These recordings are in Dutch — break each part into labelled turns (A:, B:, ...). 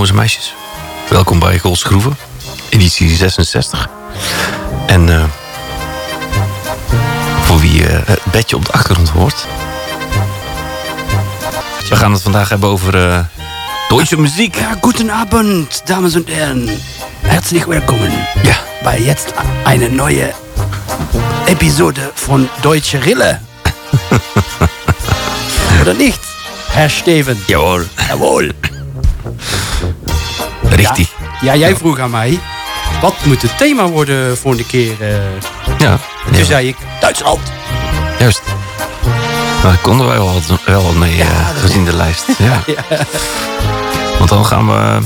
A: jongens en meisjes. Welkom bij Goldsgroeven, editie 66. En uh, voor wie uh, het bedje op de achtergrond hoort... We gaan het vandaag hebben over uh, Deutsche muziek.
B: Ja, goedenavond, dames en heren. Herzlich willkommen.
A: Ja.
B: Bei jetzt eine neue Episode von Deutsche Rille. Oder nicht, Herr Steven?
A: Jawohl.
B: Jawohl.
A: Richtig.
B: Ja, ja jij vroeg aan mij, wat moet het thema worden volgende keer? Uh...
A: Ja.
B: En toen ja. zei ik, Duitsland.
A: Juist. Daar konden wij wel, wel wat mee, ja, uh, gezien de lijst. Ja. ja. Want dan gaan we,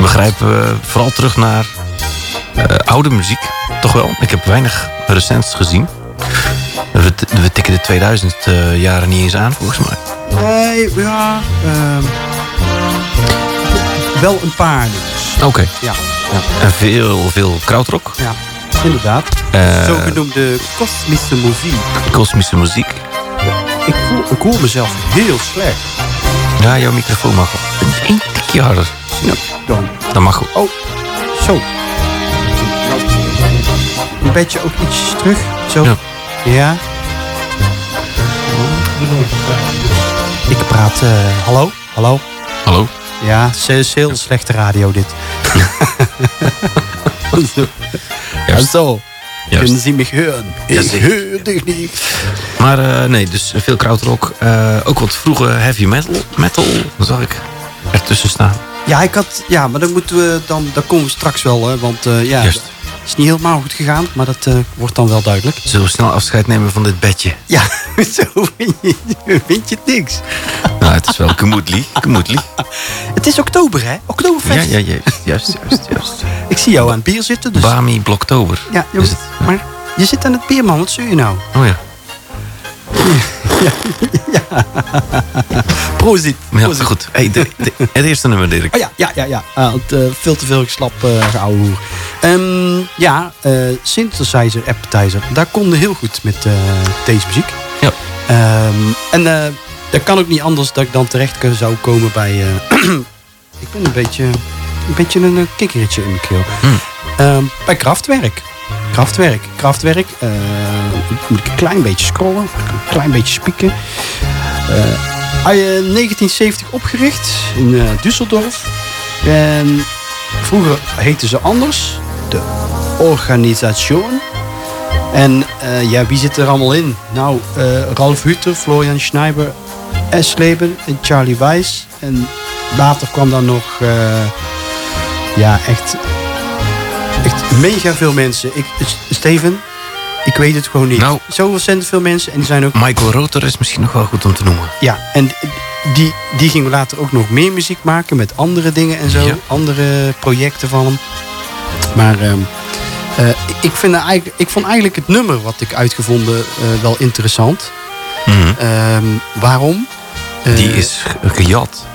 A: begrijpen we, vooral terug naar uh, oude muziek. Toch wel. Ik heb weinig recents gezien. We, we tikken de 2000 uh, jaren niet eens aan, volgens mij.
B: Nee, ja. Uh, wel een paar dus.
A: Oké. Okay.
B: Ja, ja.
A: En veel, veel krautrock.
B: Ja, inderdaad. Uh, Zogenoemde kosmische muziek.
A: Kosmische muziek.
B: Ik voel, ik hoor mezelf heel slecht.
A: Ja, jouw microfoon mag wel een tikje harder.
B: Ja, dan.
A: Dat mag goed.
B: Oh, zo. Een beetje ook iets terug. Zo.
A: Ja.
B: ja. Ik praat... Uh, hallo? Hallo?
A: Hallo?
B: Ja, het is heel slechte radio dit.
A: Ja,
B: zo. Kunnen Sie mich hören? Ik höre dich niet.
A: Maar uh, nee, dus veel krautrock. Uh, ook wat vroege heavy metal. Metal, zag ik ertussen staan.
B: Ja, ik had, ja, maar dan moeten we dan, daar komen we straks wel, hè, want uh, ja,
A: Juist.
B: Het is niet helemaal goed gegaan, maar dat uh, wordt dan wel duidelijk.
A: Zullen we snel afscheid nemen van dit bedje?
B: Ja, zo vind je, vind je niks.
A: Nou, het is wel gemoedelijk.
B: Het is oktober, hè? Oktoberfest.
A: Ja, ja, juist, juist, juist, juist.
B: Ik zie jou aan het bier zitten. Dus...
A: Bami Bloktober.
B: Ja,
A: is het?
B: maar je zit aan het bier, man. Wat zul je nou?
A: Oh ja.
B: Ja, ja. Proost.
A: Ja, goed. Hey, de, de, het eerste nummer, Dirk.
B: Oh ja, ja, ja. ja. Uh, het, uh, veel te veel geslap uh, geouwe hoer. Um, ja, synthesizer, appetizer. Daar konden heel goed met deze muziek.
A: Ja.
B: Um, en dat kan ook niet anders dat ik dan terecht zou komen bij... ik ben een beetje, een beetje een kikkertje in mijn keel.
A: Hmm.
B: Um, bij Kraftwerk. Kraftwerk. Kraftwerk. Uh, moet ik een klein beetje scrollen. Een klein beetje spieken. Uh, 1970 opgericht in uh, Düsseldorf. En vroeger heette ze anders. De Organisation. En ja, wie zit er allemaal in? Nou, Ralf Hutter, Florian Schneiber, Esleben en Charlie Weiss. En later kwam dan nog... ja, echt mega veel mensen. Ik, Steven, ik weet het gewoon niet.
A: Nou,
B: Zo ontzettend veel mensen. En die zijn ook...
A: Michael Rotor is misschien nog wel goed om te noemen.
B: Ja, en die, die ging later ook nog meer muziek maken met andere dingen en zo.
A: Ja.
B: Andere projecten van hem. Maar uh, uh, ik, vind eigenlijk, ik vond eigenlijk het nummer wat ik uitgevonden uh, wel interessant.
A: Mm -hmm.
B: waarom?
A: die is gejat.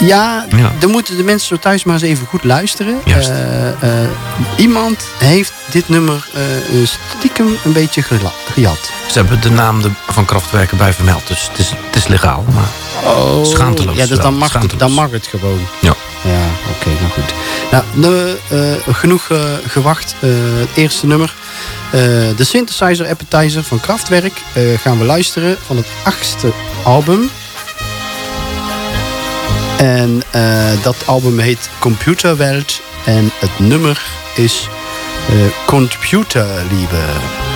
B: Ja, ja, dan moeten de mensen zo thuis maar eens even goed luisteren.
A: Uh,
B: uh, iemand heeft dit nummer uh, stiekem een beetje gejat.
A: Ze hebben de naam van Kraftwerken bij vermeld, dus het is, het is legaal. Maar
B: oh,
A: schaamteloos.
B: Ja, dus dan mag, het, dan mag het gewoon.
A: Ja.
B: Ja, oké, okay, nou goed. Nou, nou genoeg gewacht. het eerste nummer. de Synthesizer Appetizer van Kraftwerk gaan we luisteren van het achtste album. En uh, dat album heet Computerwelt. En het nummer is uh, Computerliebe.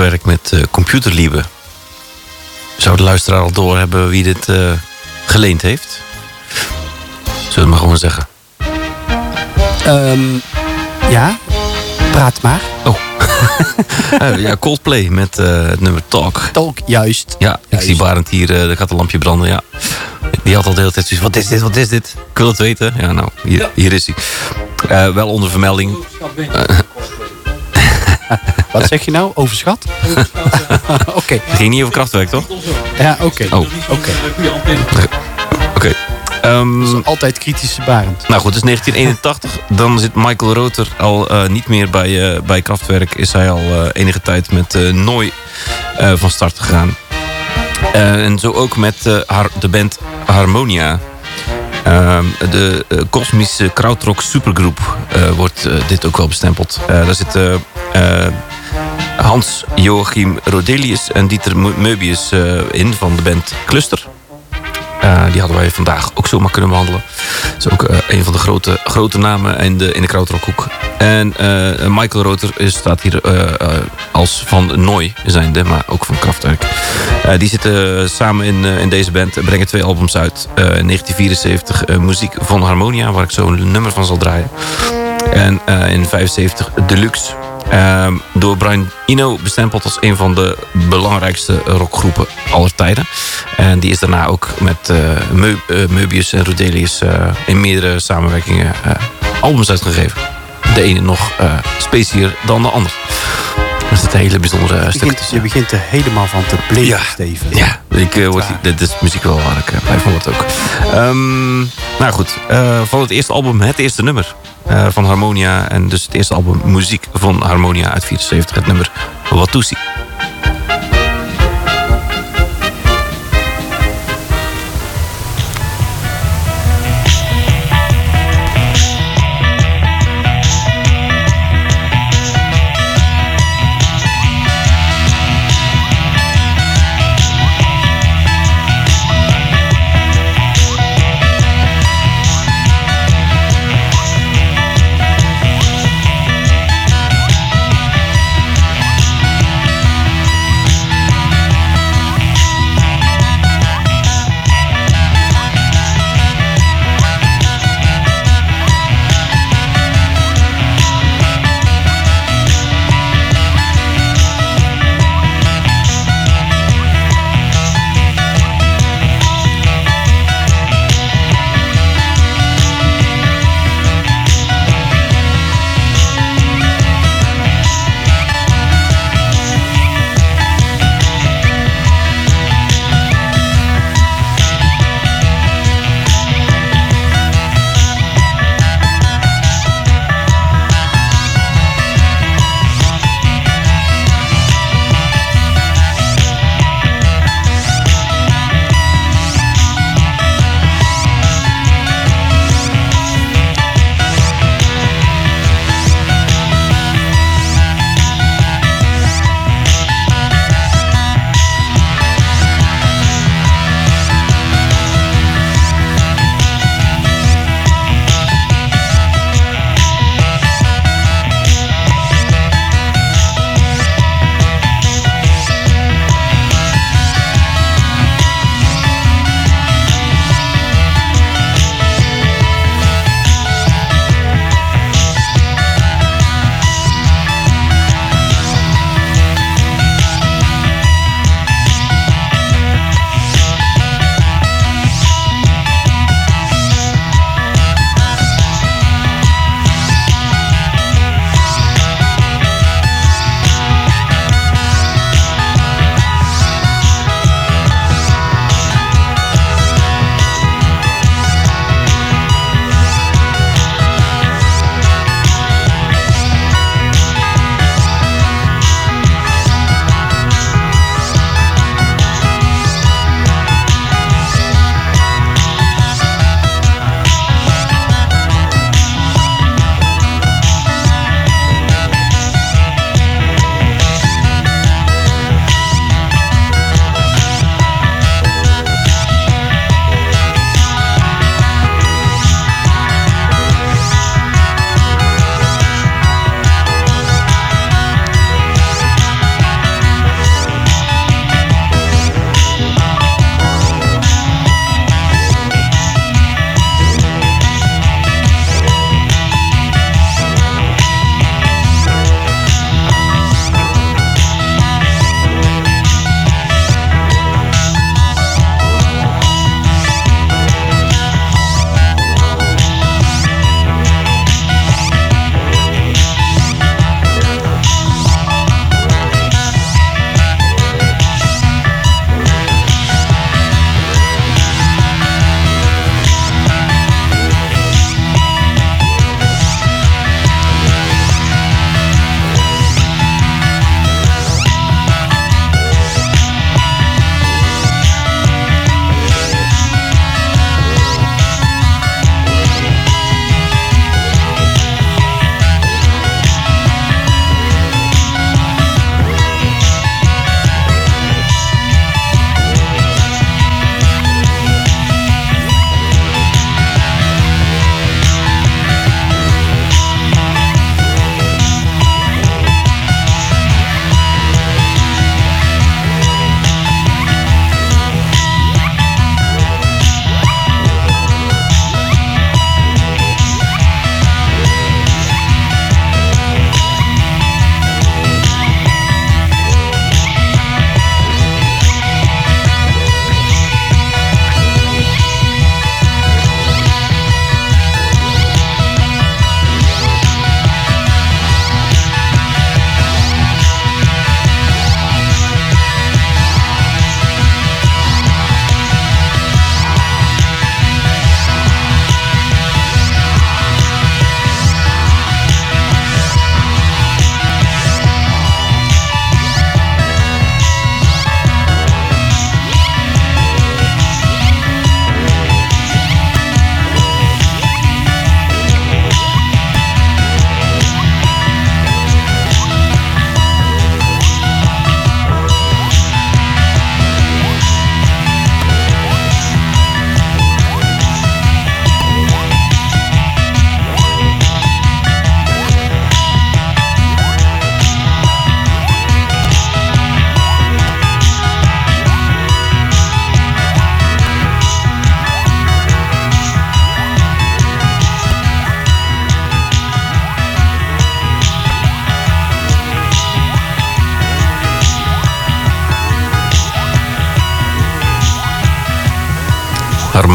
A: Kraftwerk met uh, Computerliebe. Zou de luisteraar al doorhebben wie dit uh, geleend heeft? Zullen we maar gewoon zeggen?
B: Um, ja, praat maar.
A: Oh. ja, Coldplay met uh, het nummer Talk.
B: Talk, juist.
A: Ja, ik
B: juist.
A: zie Barend hier, uh, er gaat een lampje branden, ja. Die had al de hele tijd zoiets wat is dit, wat is dit? Ik wil het weten. Ja, nou, hier, hier is hij. Uh, wel onder vermelding.
B: Wat zeg je nou? Overschat? Oké. Okay.
A: Het ging niet over krachtwerk, toch?
B: Ja, oké.
A: Okay.
B: Oh, oké.
A: Oké. Um,
B: altijd kritische barend.
A: Nou goed, het is 1981. Dan zit Michael Roter al uh, niet meer bij, uh, bij Kraftwerk. Is hij al uh, enige tijd met Nooi van start gegaan. en zo ook met haar, de band Harmonia. Ehm, de kosmische krautrock supergroep wordt dit ook wel bestempeld. daar zitten Hans Joachim Rodelius en Dieter Möbius in van de band Cluster. Uh, die hadden wij vandaag ook zomaar kunnen behandelen. Dat is ook uh, een van de grote, grote namen in de, in de krautrockhoek. En Michael Roter staat hier als van Nooi zijnde, maar ook van Kraftwerk. die zitten samen in, in deze band en brengen twee albums uit. in 1974 Muziek van Harmonia, waar ik zo een nummer van zal draaien. En in 75 Deluxe. Uh, door Brian Eno bestempeld als een van de belangrijkste rockgroepen aller tijden. En die is daarna ook met uh, Meu uh, Möbius en Rodelius uh, in meerdere samenwerkingen albums uitgegeven. De ene nog specier dan de ander. Dat is het hele bijzondere
B: je
A: stuk.
B: Begint, je begint er helemaal van te bleven,
A: ja.
B: Steven.
A: Ja, ik, word, dit is muziek wel waar ik blij van word ook. Um, nou goed, van het eerste album, het eerste nummer. Uh, van Harmonia. En dus het eerste album Muziek van Harmonia uit 74. Het nummer Watusi.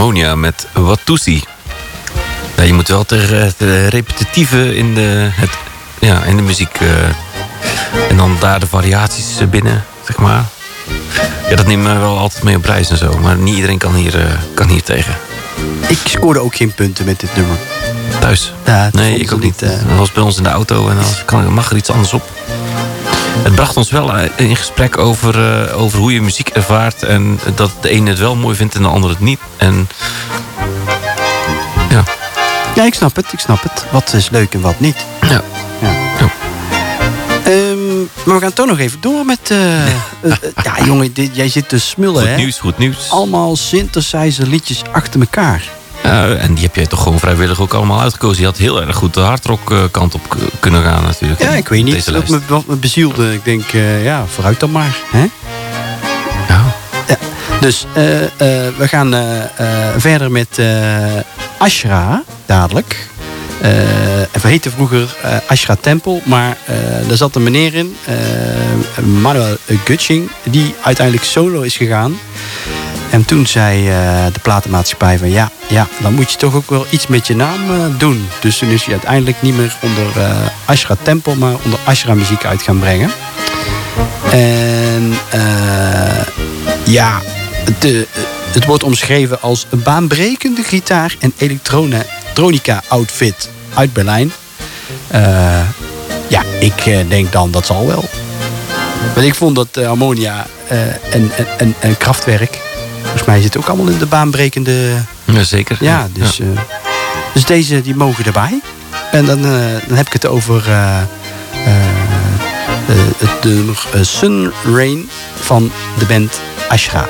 A: Harmonia met Watusi. Ja, je moet wel ter, het repetitieve in de, het, ja, in de muziek. en dan daar de variaties binnen, zeg maar. Ja, dat neemt me wel altijd mee op prijs en zo. Maar niet iedereen kan hier, kan hier tegen.
B: Ik scoorde ook geen punten met dit nummer.
A: Thuis?
B: Ja,
A: nee, ik ook niet. Uh... Dat was bij ons in de auto en dan kan, mag er iets anders op. Het bracht ons wel in gesprek over, uh, over hoe je muziek ervaart. En dat de ene het wel mooi vindt en de andere het niet. En ja.
B: Ja, ik snap het, ik snap het. Wat is leuk en wat niet.
A: Ja. ja. ja.
B: Um, maar we gaan toch nog even door met... Uh, ja, jongen, dit, jij zit te smullen,
A: goed
B: hè?
A: nieuws, goed nieuws.
B: Allemaal synthesizer liedjes achter elkaar.
A: Uh, en die heb jij toch gewoon vrijwillig ook allemaal uitgekozen. Je had heel erg goed de hardrock kant op kunnen gaan natuurlijk.
B: Ja, ik weet niet. Wat me, wat me bezielde. Ik denk, uh, ja, vooruit dan maar. Hè?
A: Ja.
B: ja. Dus uh, we gaan verder met Ashra dadelijk. We heette vroeger Ashra Tempel, maar er zat een meneer in, Manuel Gutsching, die uiteindelijk solo is gegaan. En toen zei de platenmaatschappij van ja, ja, dan moet je toch ook wel iets met je naam doen. Dus toen is hij uiteindelijk niet meer onder Ashra Tempel, maar onder Ashra muziek uit gaan brengen. En ja, de, het wordt omschreven als een baanbrekende gitaar en elektronica outfit uit Berlijn. Uh, ja, ik uh, denk dan dat zal wel. Want ik vond dat uh, Harmonia en, en, en Kraftwerk, volgens mij zit ook allemaal in de baanbrekende.
A: Jazeker.
B: Ja, dus, ja. dus deze die mogen erbij. En dan, dan heb ik het over het nummer Sun Rain van de band Ashra.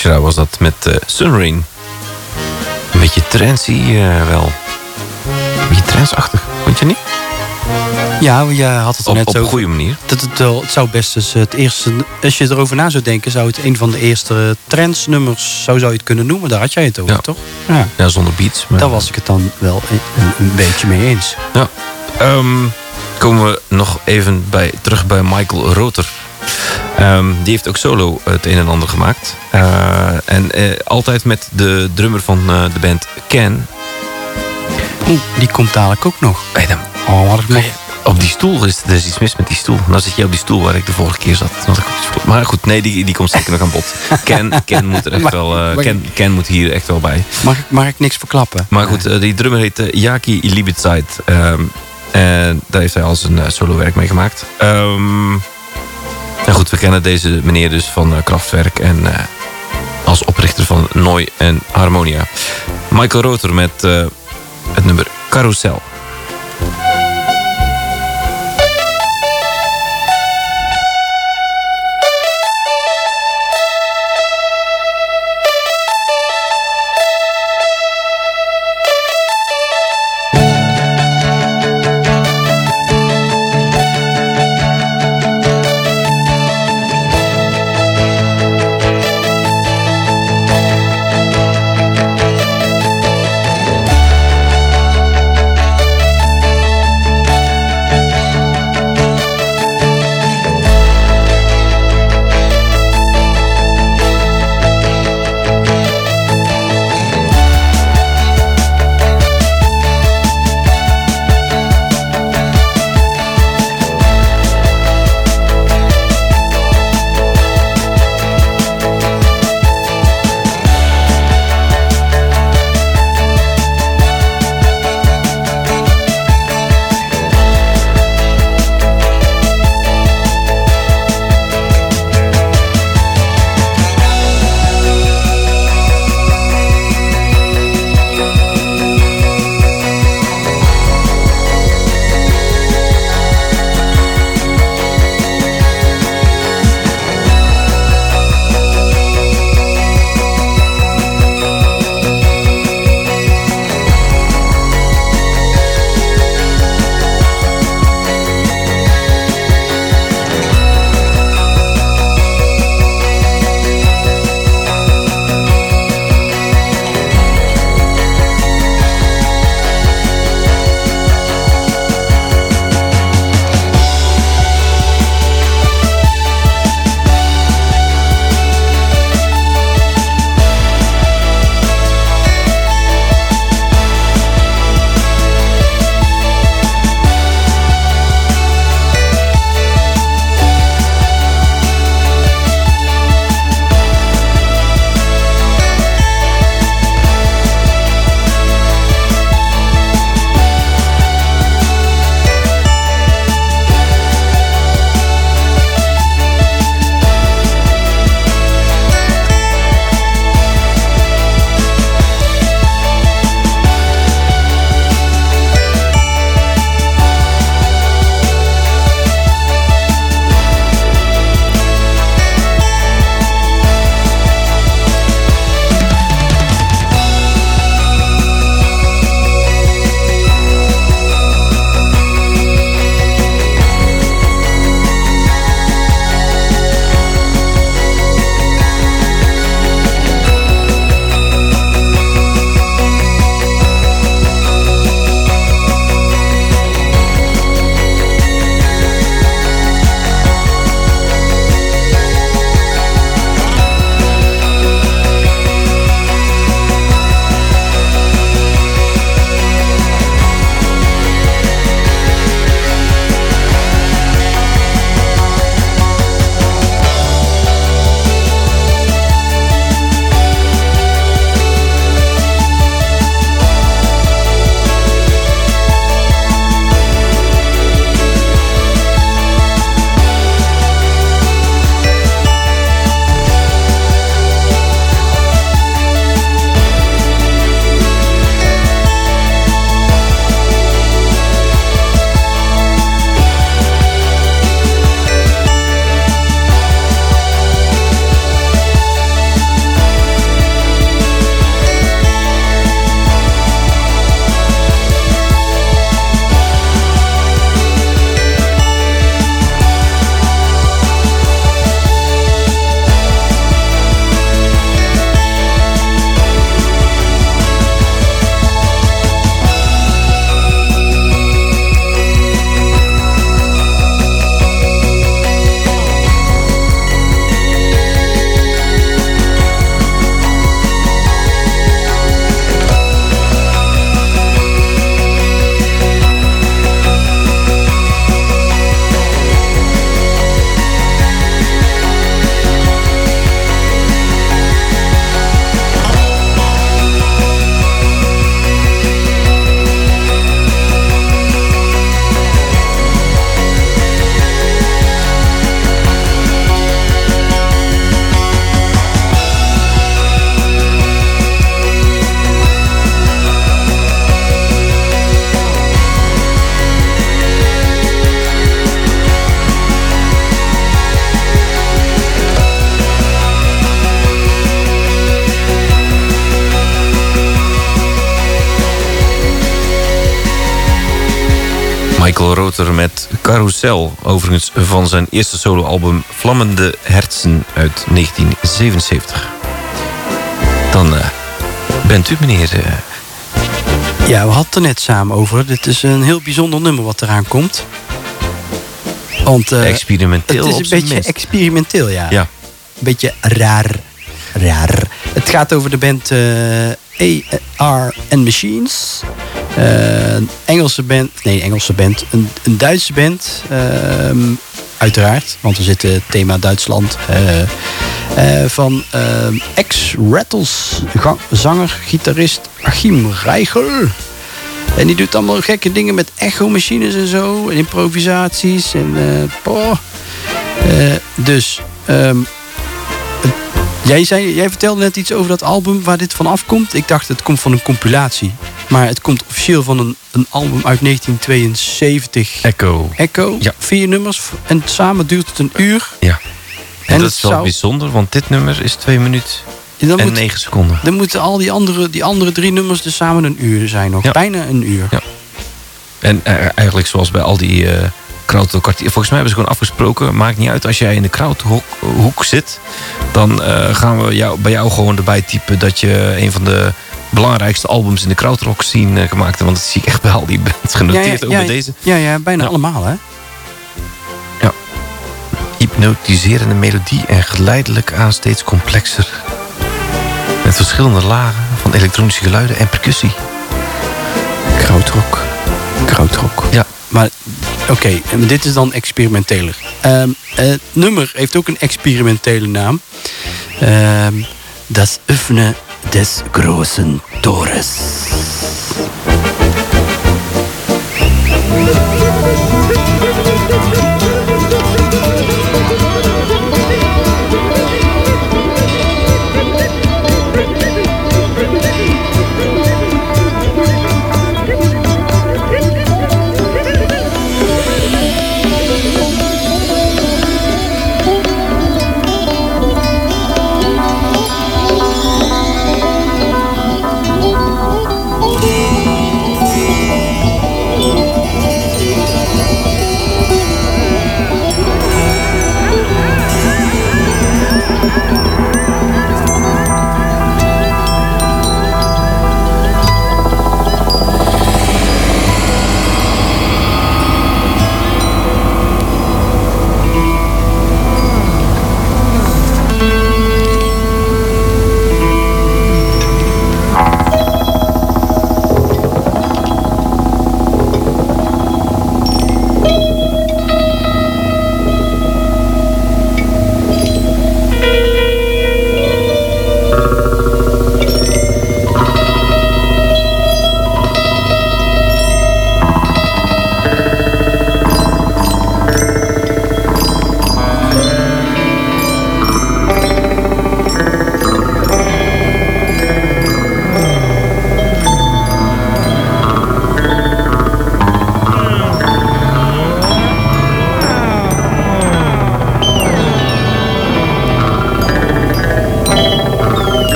A: Was dat met uh, Sunrain. Een beetje trancy uh, wel. Een beetje transachtig, vond je niet?
B: Ja, je had het
A: op,
B: net
A: op
B: zo.
A: Op een goede manier.
B: Dat het, wel, het zou best eens het eerste. Als je erover na zou denken, zou het een van de eerste trendsnummers. Zo zou je het kunnen noemen. Daar had jij het over,
A: ja.
B: toch?
A: Ja. ja, zonder beats.
B: Maar... Daar was ik het dan wel een, een beetje mee eens.
A: Ja. Um, komen we nog even bij, terug bij Michael Roter. Um, die heeft ook solo het een en ander gemaakt. Uh, en uh, altijd met de drummer van uh, de band Ken.
B: Oeh, die komt dadelijk ook nog.
A: Hey, dan,
B: oh, wat nog...
A: Op die stoel is er is iets mis met die stoel. Nou zit je op die stoel waar ik de vorige keer zat. Maar goed, nee, die, die komt zeker nog aan bod. Ken, Ken moet er echt wel. Ken, Ken moet hier echt wel bij.
B: Mag ik, mag ik niks verklappen?
A: Maar goed, die drummer heet Jaki Libitzeit. Um, en daar heeft hij al zijn solo werk mee gemaakt. Um, en goed, we kennen deze meneer dus van uh, Kraftwerk. En uh, als oprichter van Nooi en Harmonia. Michael Roter met het nummer Carousel. Carousel. Overigens van zijn eerste soloalbum Vlammende Herzen uit 1977. Dan uh, bent u meneer... Uh...
B: Ja, we hadden het er net samen over. Dit is een heel bijzonder nummer wat eraan komt. Want, uh,
A: experimenteel
B: Het is een beetje experimenteel, ja.
A: ja.
B: Een beetje raar. Raar. Het gaat over de band AR and Machines. Uh, een Engelse band, nee, Engelse band. Een, een Duitse band, uh, uiteraard, want we zitten thema Duitsland. Uh, van ex-Rattles zanger, gitarist Achim Reichel. En die doet allemaal gekke dingen met echo-machines en zo, en improvisaties. En, oh. dus um, Jij, zei, jij vertelde net iets over dat album waar dit van afkomt. Ik dacht het komt van een compilatie. Maar het komt officieel van een, een album uit 1972.
A: Echo.
B: Echo.
A: Ja.
B: Vier nummers. En samen duurt het een uur.
A: Ja. En, en dat is wel zou... bijzonder, want dit nummer is twee minuten en moet, negen seconden.
B: Dan moeten al die andere, die andere drie nummers dus samen een uur zijn nog. Ja. Bijna een uur.
A: Ja. En uh, eigenlijk zoals bij al die... Uh. Volgens mij hebben ze gewoon afgesproken. Maakt niet uit als jij in de Krauthoek zit. Dan uh, gaan we jou, bij jou gewoon erbij typen dat je een van de belangrijkste albums in de krautrock scene uh, gemaakt. Want dat zie ik echt bij al die bands genoteerd
B: ja, ja,
A: over deze.
B: Ja, ja bijna allemaal hè.
A: Ja. Hypnotiserende melodie en geleidelijk aan steeds complexer. Met verschillende lagen van elektronische geluiden en percussie.
B: Krautrock. Krautrock.
A: Ja.
B: Maar oké, okay, dit is dan experimenteler. Um, het nummer heeft ook een experimentele naam. Um, das Öffnen des großen Tores.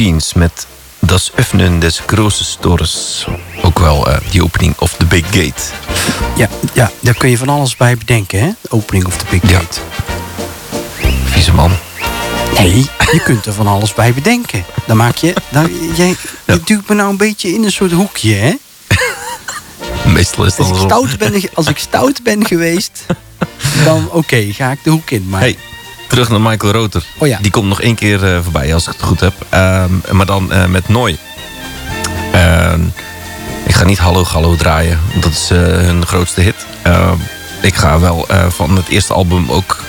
A: Machines met Das Öffnen des Großen Stores. Ook wel uh, die opening of the Big Gate.
B: Ja, ja, daar kun je van alles bij bedenken, hè? De opening of the Big Gate.
A: Vieze man.
B: Nee, je kunt er van alles bij bedenken. Dan maak je... Dan, jij, ja. Je duwt me nou een beetje in een soort hoekje, hè?
A: Meestal is het
B: als ik, stout ben, als ik stout ben geweest, dan oké, okay, ga ik de hoek in. Maar
A: hey, terug naar Michael Roter.
B: Oh ja.
A: Die komt nog één keer uh, voorbij, als ik het goed heb. Uh, maar dan uh, met Nooi. Ehm, ik ga niet Hallo Gallo draaien. Dat is eh, hun grootste hit. Ehm, ik ga wel van het eerste album ook...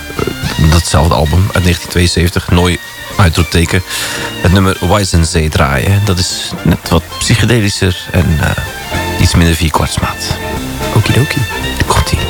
A: datzelfde album uit 1972. Nooi uitroepteken. Het nummer Weissensee draaien. Dat is net wat psychedelischer en iets minder vierkwartsmaat.
B: Okidoki.
A: Komt-ie.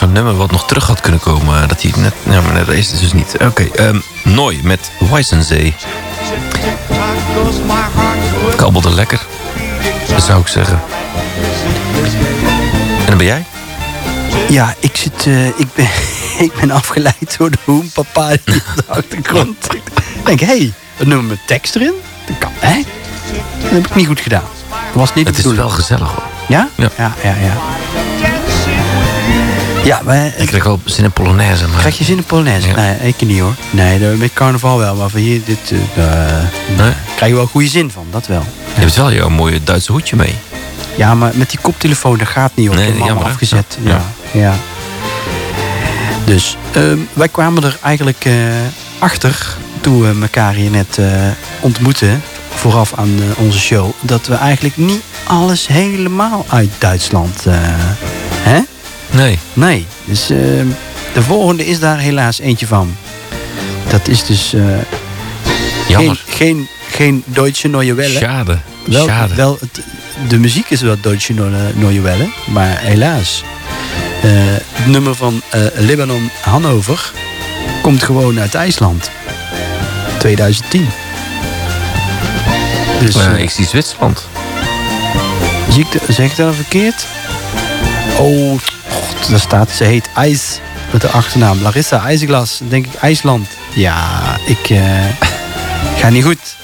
A: Zo'n nummer wat nog terug had kunnen komen. Dat hij net, ja, maar net is het dus niet. Oké, okay, um, Nooi met Weissensee. Kabbelde lekker, zou ik zeggen. En dan ben jij?
B: Ja, ik, zit, uh, ik, ben, ik ben afgeleid door de hoempapa die op de achtergrond Ik denk, hé, hey, een nummer met tekst erin? Dat kan, hè? Dat heb ik niet goed gedaan. Dat was niet
A: het is wel gezellig hoor.
B: Ja? Ja, ja, ja. ja. Ja, maar...
A: Ik krijg wel zin in Polonaise. Maar...
B: Krijg je zin in Polonaise? Ja. Nee, ik niet hoor. Nee, met carnaval wel. Maar van hier, dit... Uh, nee? krijg je wel goede zin van, dat wel.
A: Je hebt wel jouw mooie Duitse hoedje mee.
B: Ja, maar met die koptelefoon, dat gaat niet op. Nee, jammer, afgezet. Ja. ja. ja. Dus um, wij kwamen er eigenlijk uh, achter toen we elkaar hier net uh, ontmoetten vooraf aan onze show, dat we eigenlijk niet alles helemaal uit Duitsland. Uh?
A: Nee.
B: Nee. Dus uh, de volgende is daar helaas eentje van. Dat is dus.
A: Jammer.
B: Geen, geen, geen Deutsche Neue Welle.
A: Schade.
B: Wel,
A: Schade.
B: Wel, het, de muziek is wel Deutsche Neue Welle, maar helaas. het nummer van Libanon Hannover komt gewoon uit IJsland. 2010.
A: Dus, uh, ik zie Zwitserland.
B: Zie ik de, zeg ik dat verkeerd? Oh, daar staat, ze heet IJs met de achternaam. Larissa IJsglas, denk ik IJsland. Ja, ik uh, ga niet goed.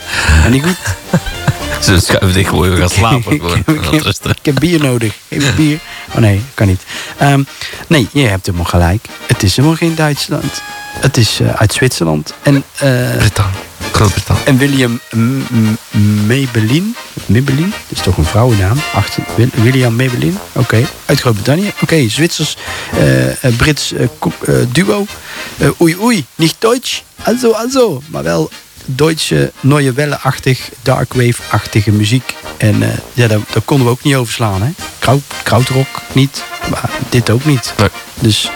B: Ga niet goed.
A: Ze schuiven dicht gewoon we gaan slapen.
B: ik, ik, ik, ik, heb bier nodig. Even bier. Oh nee, kan niet. Um, nee, je hebt helemaal gelijk. Het is helemaal geen Duitsland. Het is uh, uit Zwitserland. En, uh,
A: Brittannië. Groot-Brittannië.
B: En William Maybelline. Maybelline, dat is toch een vrouwennaam. Achter, William Maybelline. Oké, okay. uit Groot-Brittannië. Oké, okay. Zwitsers, uh, Brits duo. oei oei, niet Duits. Also, also. Maar wel Duitse Neue Welle-achtig, darkwave-achtige muziek. En ja, daar, daar, konden we ook niet over slaan. Hè? Kraut, krautrock niet, maar dit ook niet.
A: Nee.
B: Dus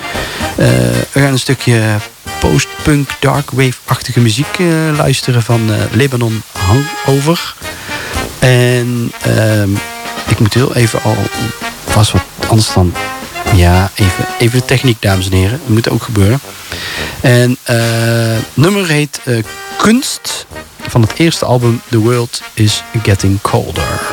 B: we gaan een stukje post-punk, darkwave-achtige muziek luisteren van Libanon Hangover. En ehm, ik moet heel even al vast wat anders dan... Ja, even, even de techniek, dames en heren. Dat moet ook gebeuren. En nummer heet Kunst van het eerste album The World is Getting Colder.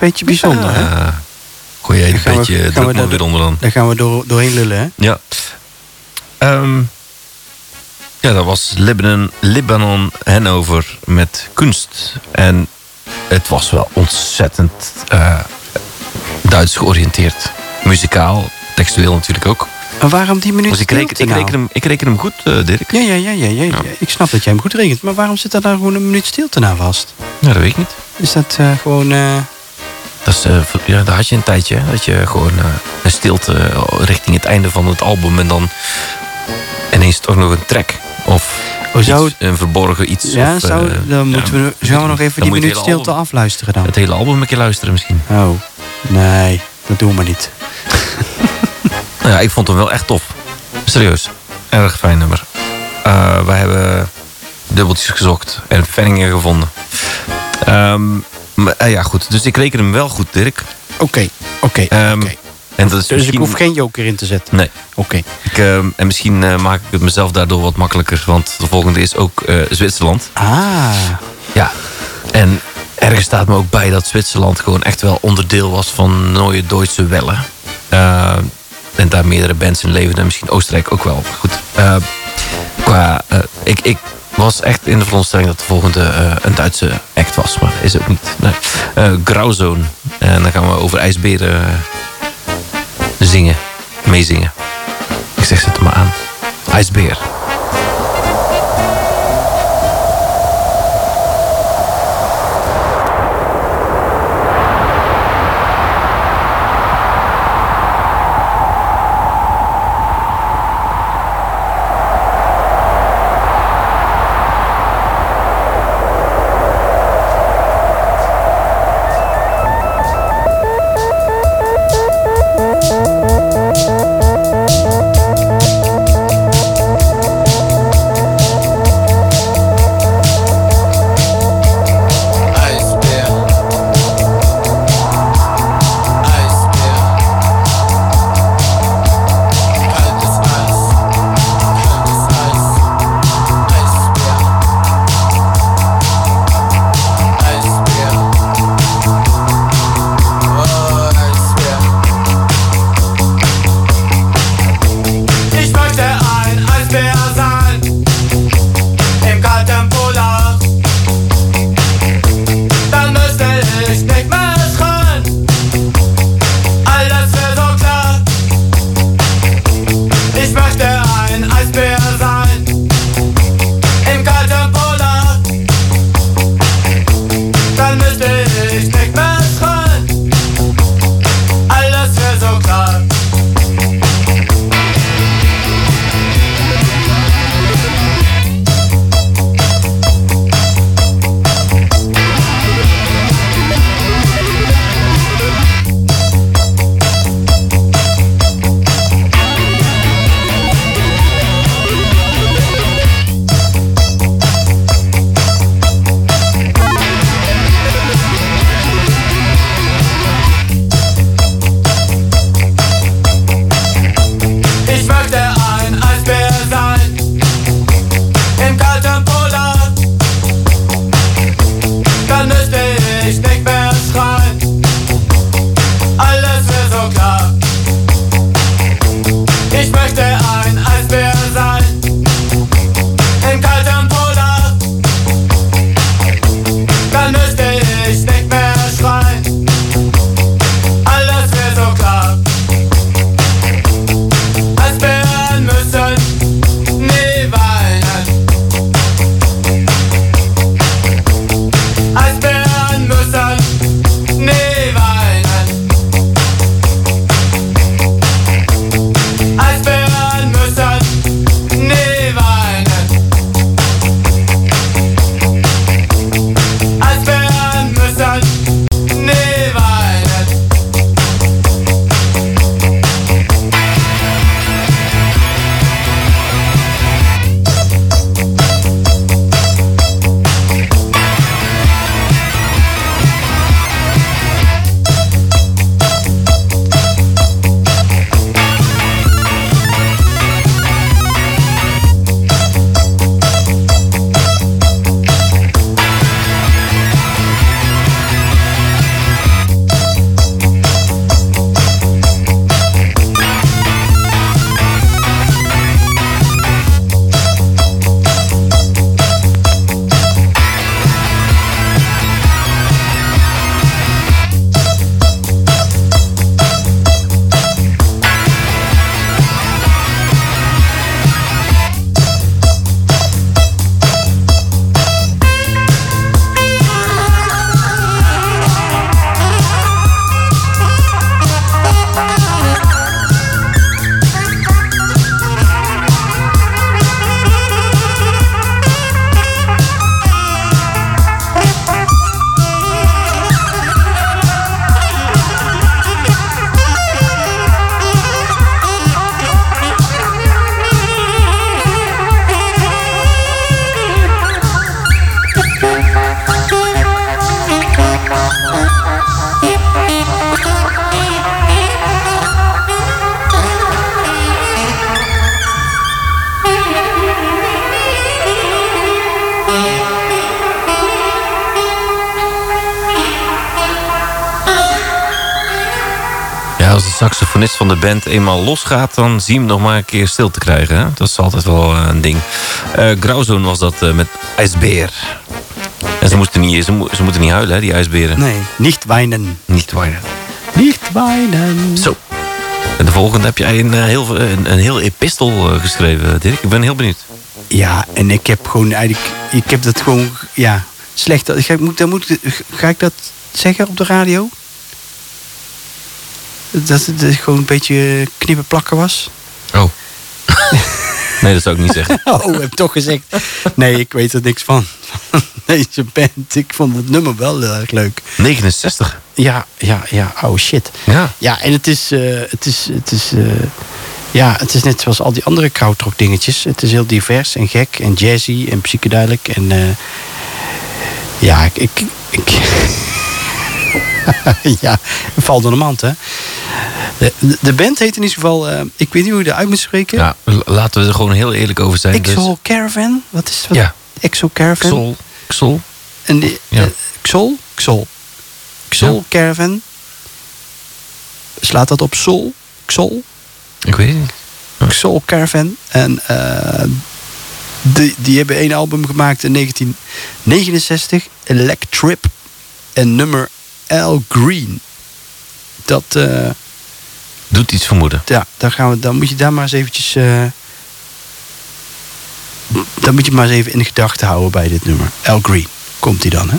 A: Een
B: beetje bijzonder, hè?
A: Gooi jij een
B: gaan we-
A: beetje
B: gaan we daar-
A: weer onder dan.
B: Daar gaan we door, doorheen lullen, hè?
A: Ja. Ehm, ja, dat was Libanon, Libanon Hannover met kunst. En het was wel ontzettend eh, Duits georiënteerd. Muzikaal, textueel natuurlijk ook.
B: En waarom die minuut
A: Dus ik reken, ik
B: nou?
A: reken, hem, ik reken hem goed, eh, Dirk.
B: Ja, ja, ja, ja, ja, ja. Ik snap dat jij hem goed rekent. Maar waarom zit er daar gewoon een minuut stilte na vast?
A: Ja, dat weet ik niet.
B: Is dat eh, gewoon...
A: Dat is, eh, ja, daar had je een tijdje. Dat je gewoon eh, een stilte eh, richting het einde van het album. En dan ineens toch nog een track. Of
B: Oh, zou
A: iets, een verborgen iets.
B: ja,
A: of,
B: zou, dan moeten
A: ja,
B: we, zouden we nog even die minuut stilte
A: album-
B: afluisteren dan?
A: Het hele album een keer luisteren misschien.
B: Oh, nee, dat doen we niet.
A: Nou ja, ik vond hem wel echt tof. Serieus. Erg fijn nummer. Eh, wij hebben dubbeltjes gezocht en penningen gevonden. Ehm, maar, eh, ja, goed. Dus ik reken hem wel goed, Dirk.
B: Oké, oké,
A: Ehm,
B: oké.
A: En dat is
B: Dus ik hoef geen joker in te zetten.
A: Nee.
B: Oké.
A: Ehm, en misschien eh, maak ik het mezelf daardoor wat makkelijker. Want de volgende is ook eh, Zwitserland.
B: Ah,
A: Ja. En ergens staat me ook bij dat Zwitserland gewoon echt wel onderdeel was van Neue Duitse Welle. Eh, en daar meerdere bands in leven. En misschien Oostenrijk ook wel. Goed. Qua, ik, ik was echt in de veronderstelling dat de volgende eh, een Duitse act was. Maar is ook niet. Nee. Eh. En dan gaan we over ijsberen eh, zingen. Meezingen. Ik zeg, zet hem maar aan. IJsbeer. Van de band eenmaal losgaat... dan zie je hem nog maar een keer stil te krijgen. Hè? Dat is altijd wel eh, een ding. Uh, was dat uh, met IJsbeer. En ze, moesten niet, ze, mo ze moeten niet huilen, hè, die ijsberen.
B: Nee, niet wijnen.
A: Niet wijnen.
B: Niet wijnen.
A: Zo. En de volgende heb jij een, heel, een, een heel epistel geschreven, Dirk. Ik ben heel benieuwd.
B: Ja, en ik heb gewoon eigenlijk... Ik heb dat gewoon... Ja, slecht. Ga, moet, dan moet, ga ik dat zeggen op de radio? Dat het gewoon een beetje knippen plakken was?
A: Oh. nee, dat zou ik niet zeggen.
B: oh, ik heb toch gezegd. Nee, ik weet er niks van. Deze band. Ik vond het nummer wel heel erg leuk.
A: 69?
B: Ja, ja, ja. Oh shit.
A: Ja.
B: Ja, en het is... Uh, het is, het is uh, ja, het is net zoals al die andere krautrock dingetjes. Het is heel divers en gek en jazzy en psychedelic. En uh, ja, ik... ik, ik ja, valt door de mand, hè. De, de, band heet in ieder geval... Uh, ik weet niet hoe je eruit moet spreken.
A: Ja, laten we er gewoon heel eerlijk over zijn.
B: Xol dus. Caravan? Wat is wat?
A: Ja.
B: Exo Caravan?
A: Xol. Xol.
B: En die, ja. Uh, Xol? Xol. Xol ja. Caravan. Slaat dat op Sol? Xol?
A: Ik weet het niet.
B: Ja. Xol Caravan. En uh, die, die hebben één album gemaakt in 1969. Electrip. En nummer Al Green. Dat... Uh,
A: Doet iets vermoeden.
B: Ja, dan, gaan we, dan moet je daar maar eens eventjes... Uh, dan moet je maar eens even in de gedachten houden bij dit nummer. Al Green. Komt hij dan, hè?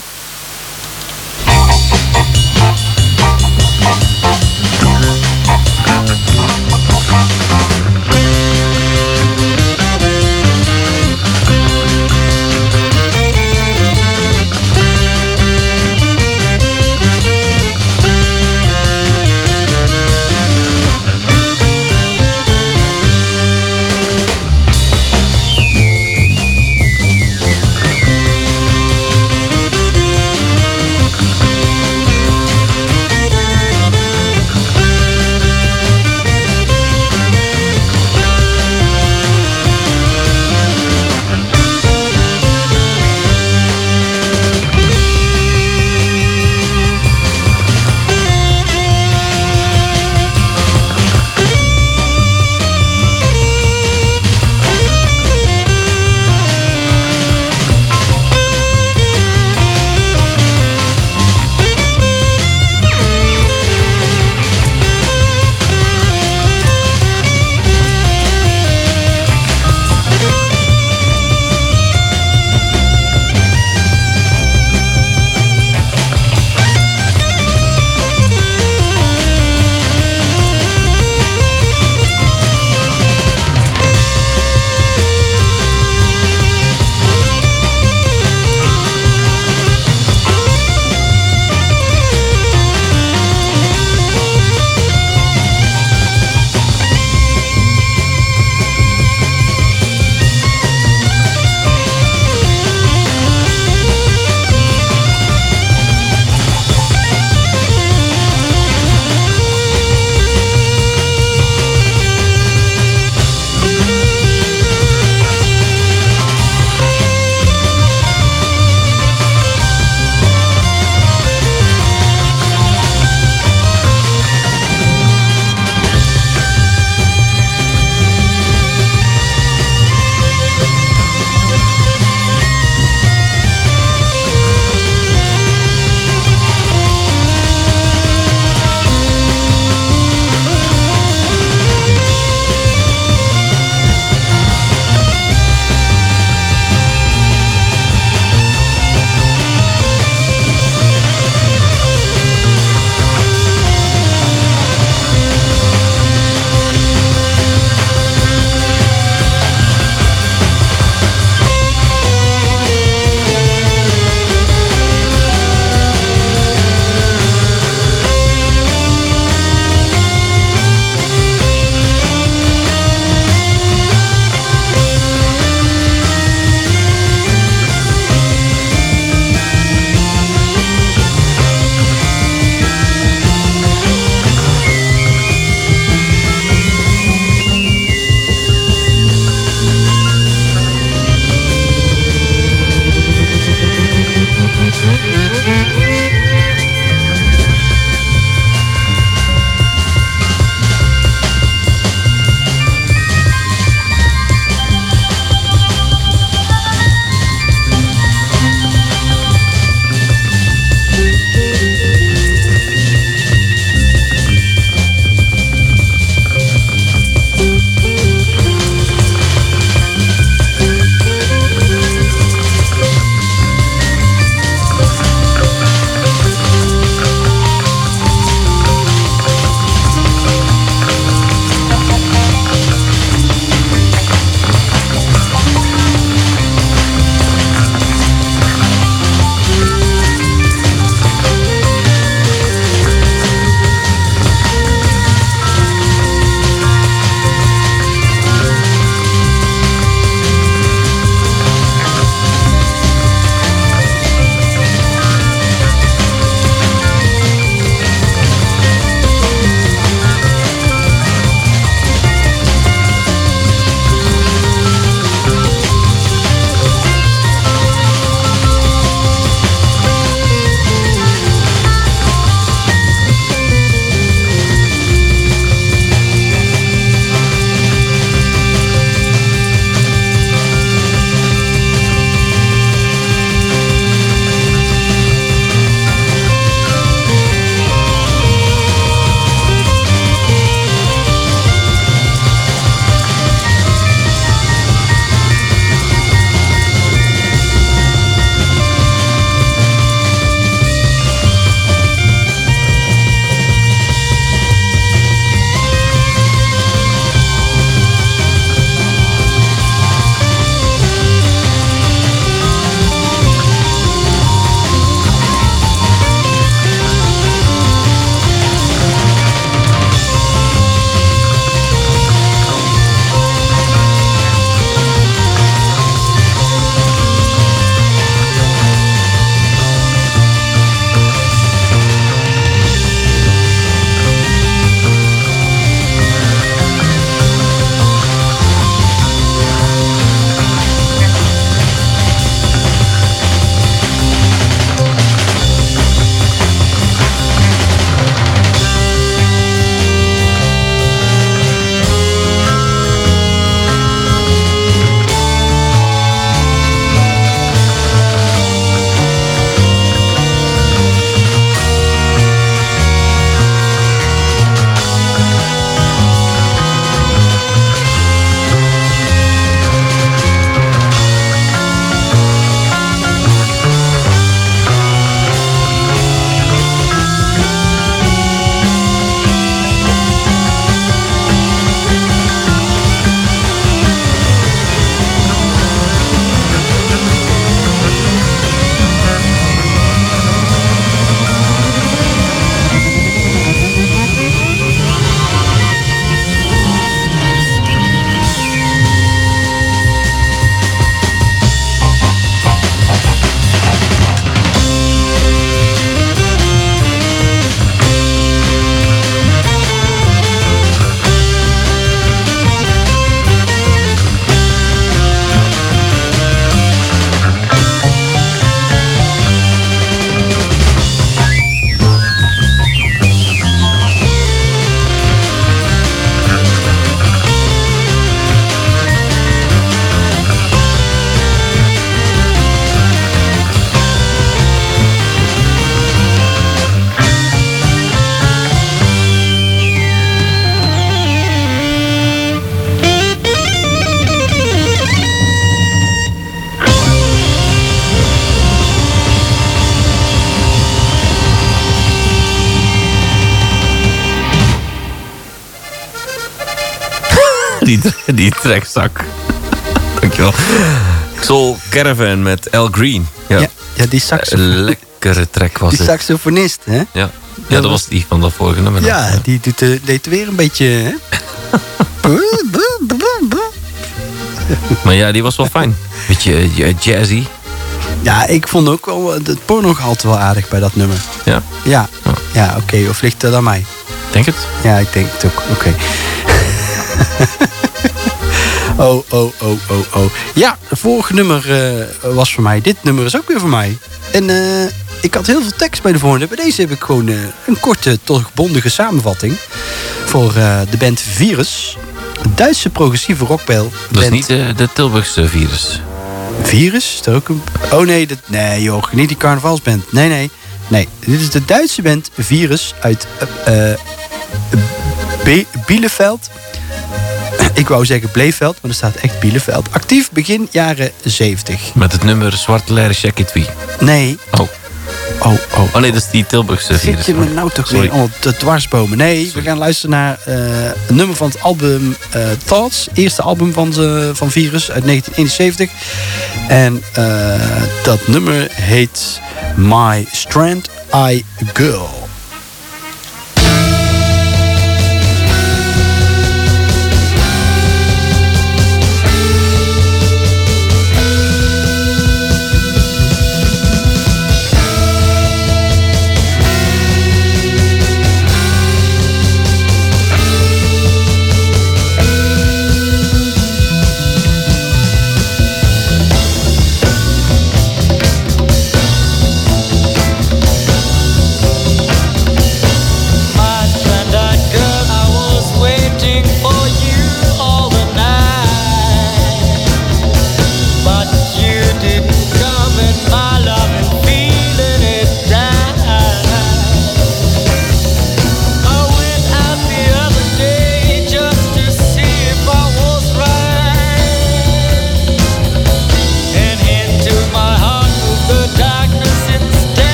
A: Die, die trekzak. Dankjewel. Soul Caravan met El Green. Ja,
B: Ja, ja die, saxofonist,
A: lekkere trek was
B: die
A: het.
B: saxofonist, hè?
A: Ja. ja, dat was die van dat vorige nummer. dan.
B: Ja, die doet, eh, deed weer een beetje... Hè?
A: Maar ja, die was wel fijn. Beetje eh, jazzy.
B: Ja, ik vond ook wel eh, het pornogehalte wel aardig bij dat nummer.
A: Ja,
B: Ja,
A: Ja.
B: ja oké. Of ligt dat aan mij?
A: denk het.
B: Ja, ik denk het ook. Oké. Oh, oh, oh, oh, oh. Ja, het vorige nummer eh, was voor mij. Dit nummer is ook weer voor mij. En eh, ik had heel veel tekst bij de volgende. Bij deze heb ik gewoon eh, een korte, toch bondige samenvatting. Voor de band Virus. Een Duitse progressieve rockband.
A: Dat is niet de Tilburgse virus.
B: Virus? Is ook een... Oh nee, dat... nee joh, niet die carnavalsband. Nee, nee. Nee, dit is de Duitse band Virus uit Bielefeld. Ik wou zeggen Bleefeld, maar er staat echt Bielefeld. Actief begin jaren 70.
A: Met het nummer Zwarte Leren Jacket Wie.
B: Nee,
A: Oh.
B: oh, oh.
A: oh nee, dat is die Tilburgse
B: Zit
A: virus.
B: je me nou toch weer de dwarsbomen? Nee, we gaan luisteren naar eh, een nummer van het album eh, Thoughts. Eerste album van, van Virus uit 1971. En eh, dat nummer heet My Strand Eye Girl.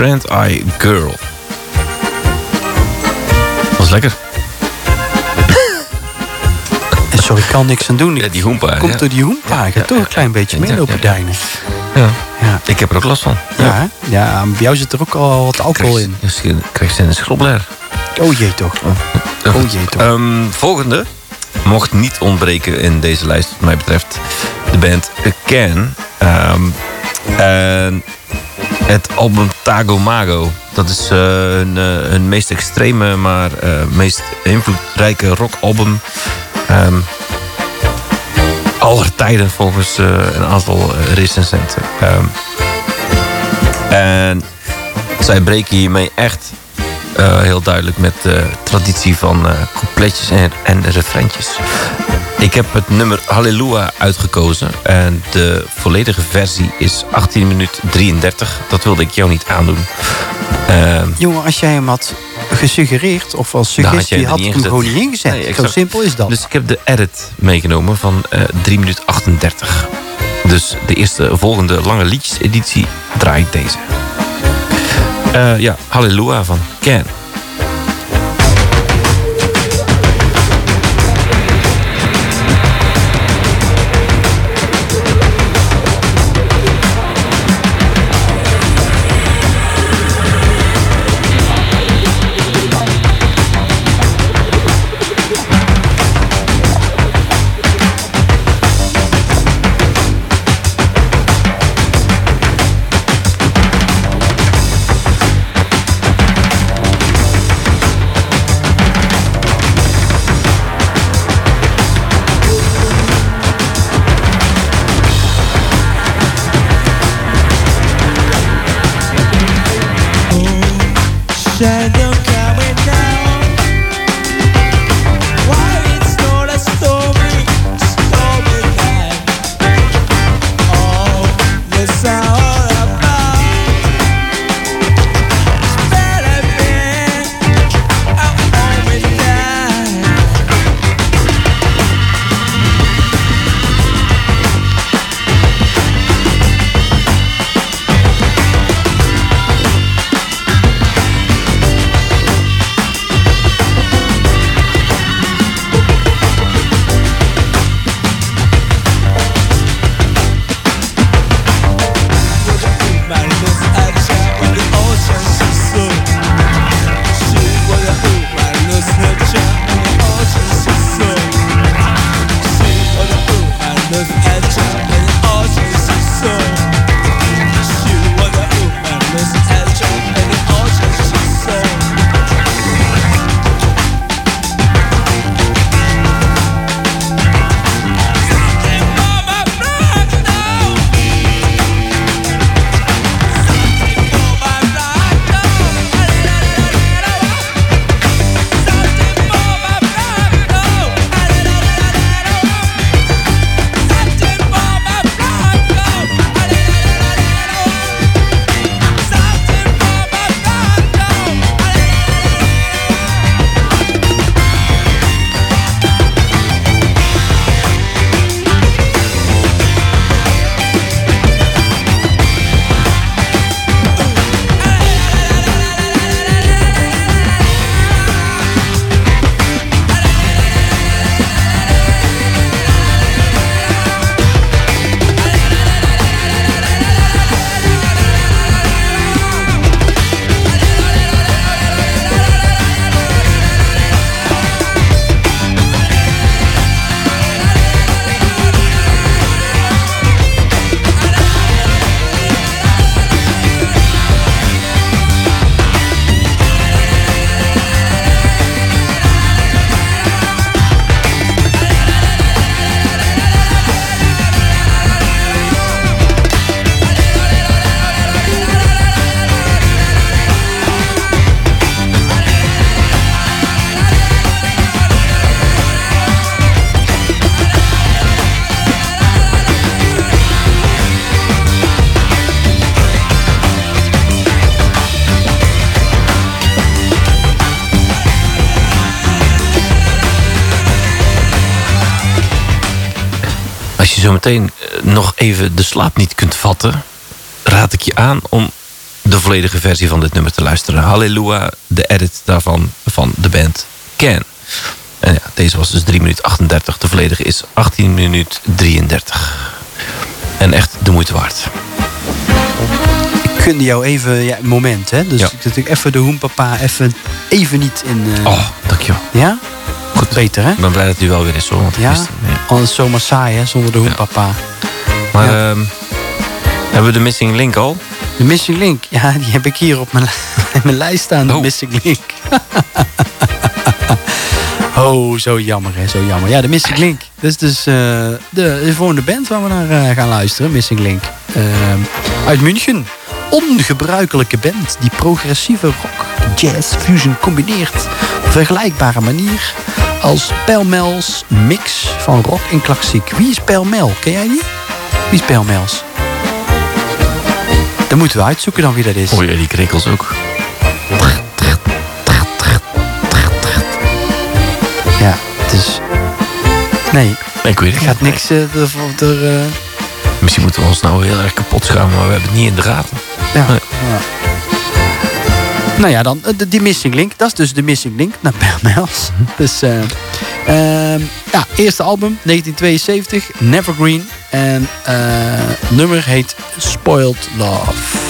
A: My Strand Eye Girl. Was lekker.
B: Sorry, ik kan niks aan doen.
A: Ja, die hoempa.
B: Komt
A: ja.
B: door die hoempa. Ik toch een klein beetje meelopen
A: ja.
B: deinen.
A: Ja. Ik heb er ook last van.
B: Ja, ja, bij jou zit er ook al wat alcohol in.
A: Misschien krijg je een schrobbelaar.
B: Oh jee toch. Oh jee toch.
A: Ehm, volgende mocht niet ontbreken in deze lijst, wat mij betreft. De band Can. Ehm, en het album Tago Mago. Dat is eh, hun, eh, hun meest extreme, maar eh, meest invloedrijke rockalbum. Ehm aller tijden volgens een aantal recensenten. Ehm, en zij breken hiermee echt heel duidelijk met de traditie van coupletjes en, en. Ik heb het nummer Halleluja uitgekozen. En de volledige versie is 18 minuten 33. Dat wilde ik jou niet aandoen. Ehm,
B: Jongen, als jij hem had gesuggereerd of als
A: had
B: suggestie had
A: niet
B: ik hem gewoon niet ingezet.
A: Nee,
B: Zo simpel is dat.
A: Dus ik heb de edit meegenomen van eh 3 minuten 38. Dus de eerste volgende lange liedjeseditie draai ik deze. Eh, ja, Halleluja van Can. Als je zo meteen eh, nog even de slaap niet kunt vatten... raad ik je aan om de volledige versie van dit nummer te luisteren. Halleluja, de edit daarvan van de band Can. En ja, deze was dus 3 minuten 38. De volledige is 18 minuten 33. En echt de moeite waard.
B: Ik gunde jou even ja, een moment, hè? Dus
A: Ja.
B: ik natuurlijk even de hoenpapa even, even niet in. eh,
A: Oh, dankjewel.
B: Ja? Goed. Beter, hè?
A: Ik ben blij dat u wel weer is hoor. Want ik
B: Ja?
A: wist het niet.
B: Anders zomaar saai, hè? Zonder de hoenpapa.
A: Maar
B: Ja.
A: ehm, hebben we de missing link al?
B: De Missing Link, ja, die heb ik hier op mijn, in mijn lijst staan. De
A: Oh.
B: Missing Link. oh, zo jammer, hè? Zo jammer. Ja, de Missing Link. Dat is dus eh, de, de volgende band waar we naar eh, gaan luisteren. Missing Link. Ehm, uit München. Ongebruikelijke band die progressieve rock, jazz, fusion combineert. Op vergelijkbare manier als Pelmels mix van rock en klassiek. Wie is Pelmel? Ken jij die? Wie is Pelmels? Dan moeten we uitzoeken dan wie dat is.
A: Oh ja, die krikkels ook.
B: Ja, het is... Nee,
A: Ik weet het
B: gaat niks eh, er, er, eh,
A: Misschien moeten we ons nou heel erg kapot schamen, maar we hebben het niet in de gaten.
B: ja.
A: Nee.
B: ja. Nou ja, dan eh, de, die missing link. Dat is dus de missing link naar Belmels. Dus eh, ehm, ja, eerste album 1972, Nevergreen. En eh, het nummer heet Spoiled Love.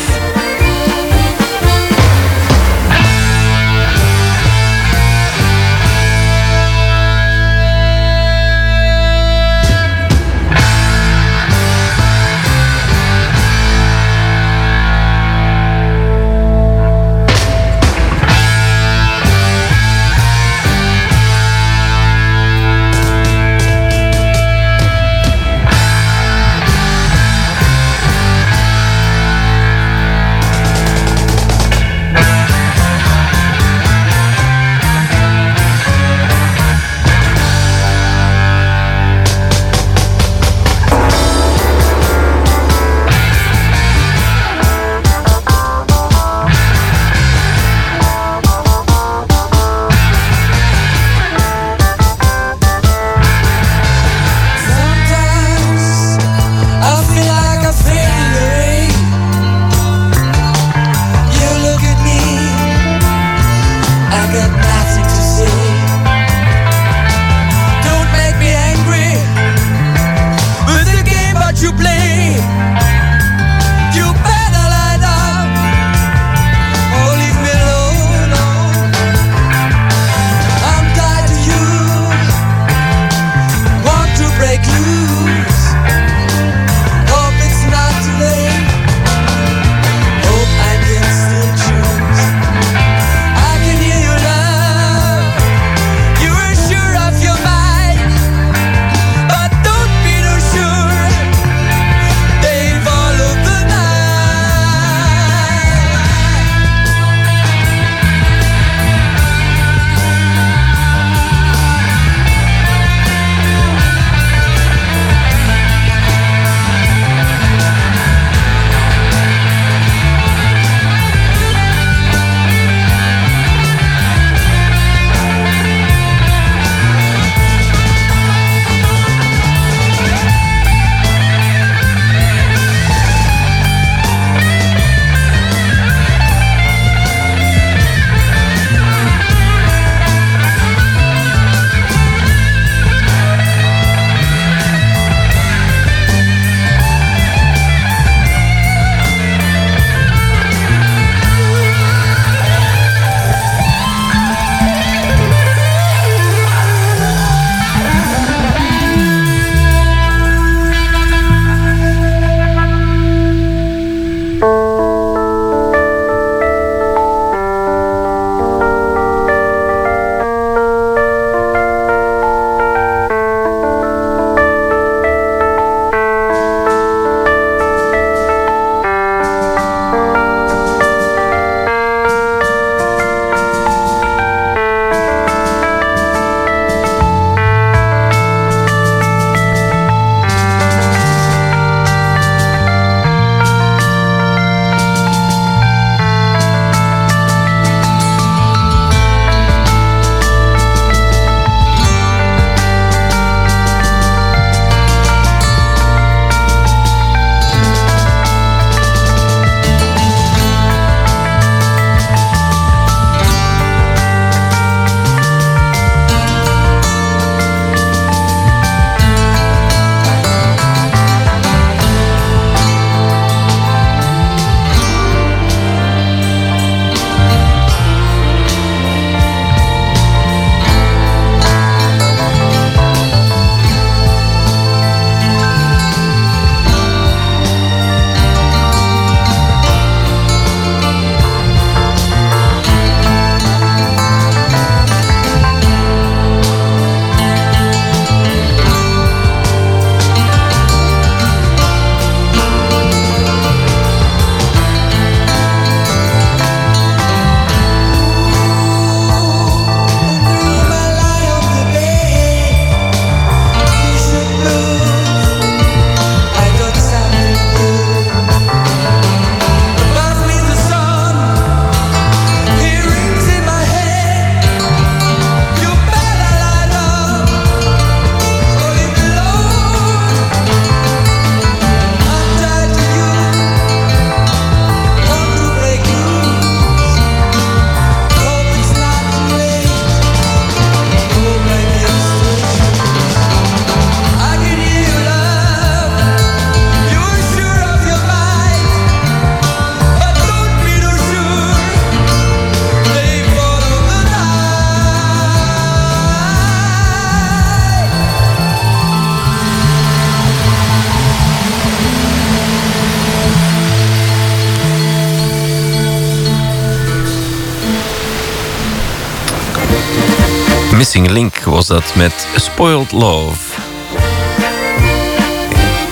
A: Missing Link was dat met Spoiled Love.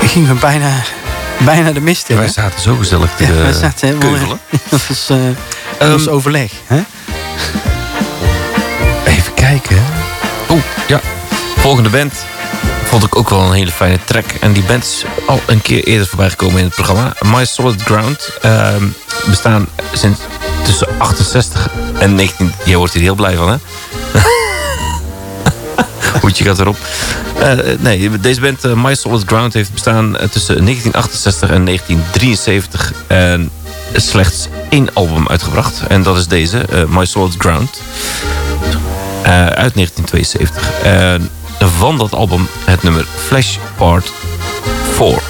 B: Ik ging bijna, bijna de mist in.
A: Wij zaten zo gezellig te
B: Ja, zaten helemaal-
A: keuvelen.
B: Dat was, eh, dat was
A: Ehm,
B: overleg. Hè?
A: Even kijken. Oeh, ja. Volgende band vond ik ook wel een hele fijne track. En die band is al een keer eerder voorbij gekomen in het programma. My Solid Ground. ehm, bestaan sinds tussen 68 en 19... Jij wordt hier heel blij van, hè? Hoedje gaat erop. Eh, nee, deze band eh, My Solid Ground heeft bestaan eh, tussen 1968 en 1973. En slechts één album uitgebracht. En dat is deze, My Solid Ground. Uit 1972. En van dat album het nummer Flash Part 4.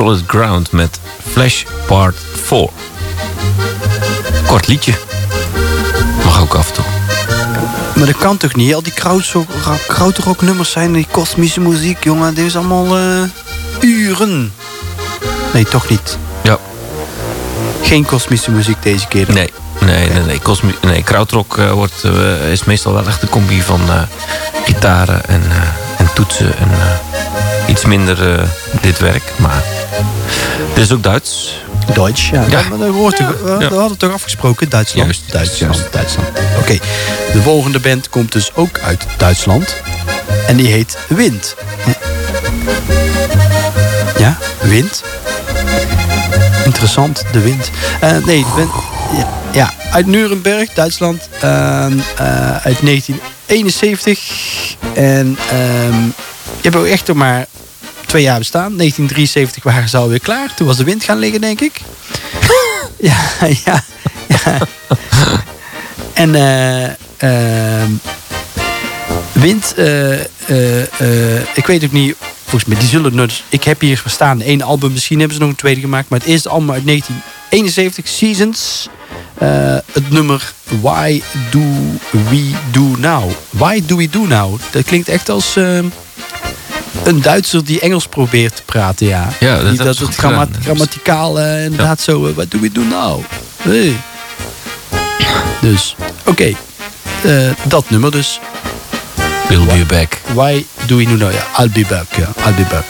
A: Solid Ground met Flash Part 4. Kort liedje. Mag ook af en toe.
B: Maar dat kan toch niet? Al die krautrock nummers zijn, die kosmische muziek, jongen. Dit is allemaal eh, uren. Nee, toch niet.
A: Ja.
B: Geen kosmische muziek deze keer. dan.
A: Nee, nee, nee. nee. Cosmi nee krautrock eh, wordt, eh, is meestal wel echt een combi van gitaren en, en toetsen. En iets minder dit werk. Maar dit is ook Duits.
B: Duits, ja.
A: Ja.
B: Maar dat hoort toch, we, we
A: Ja.
B: hadden het toch afgesproken? Duitsland.
A: Juist,
B: Duitsland,
A: juist.
B: Duitsland. Oké, de volgende band komt dus ook uit Duitsland. En die heet Wind. Ja, Wind. Interessant, de wind. Eh, nee, de band, ja, ja, uit Nuremberg, Duitsland. ehm, eh, uit 1971. En ehm, je hebt ook echt nog maar twee jaar bestaan. 1973 waren ze alweer klaar. Toen was de wind gaan liggen, denk ik. ja, ja, ja. En eh, ehm, wind, eh, ik weet ook niet, volgens mij, die zullen dus, ik heb hier verstaan, één album, misschien hebben ze nog een tweede gemaakt, maar het eerste album uit 1971, Seasons. Het nummer Why Do We Do Now? Why Do We Do Now? Dat klinkt echt als ehm, een Duitser die Engels probeert te praten, ja.
A: Ja, dat
B: Die- dat
A: ze
B: het grammat- grammaticaal eh, inderdaad zo, eh, what do we do now? Hey. Dus, oké. Eh, dat nummer dus.
A: We'll be back.
B: Why do we do now? Ja, I'll be back. Ja, I'll be back.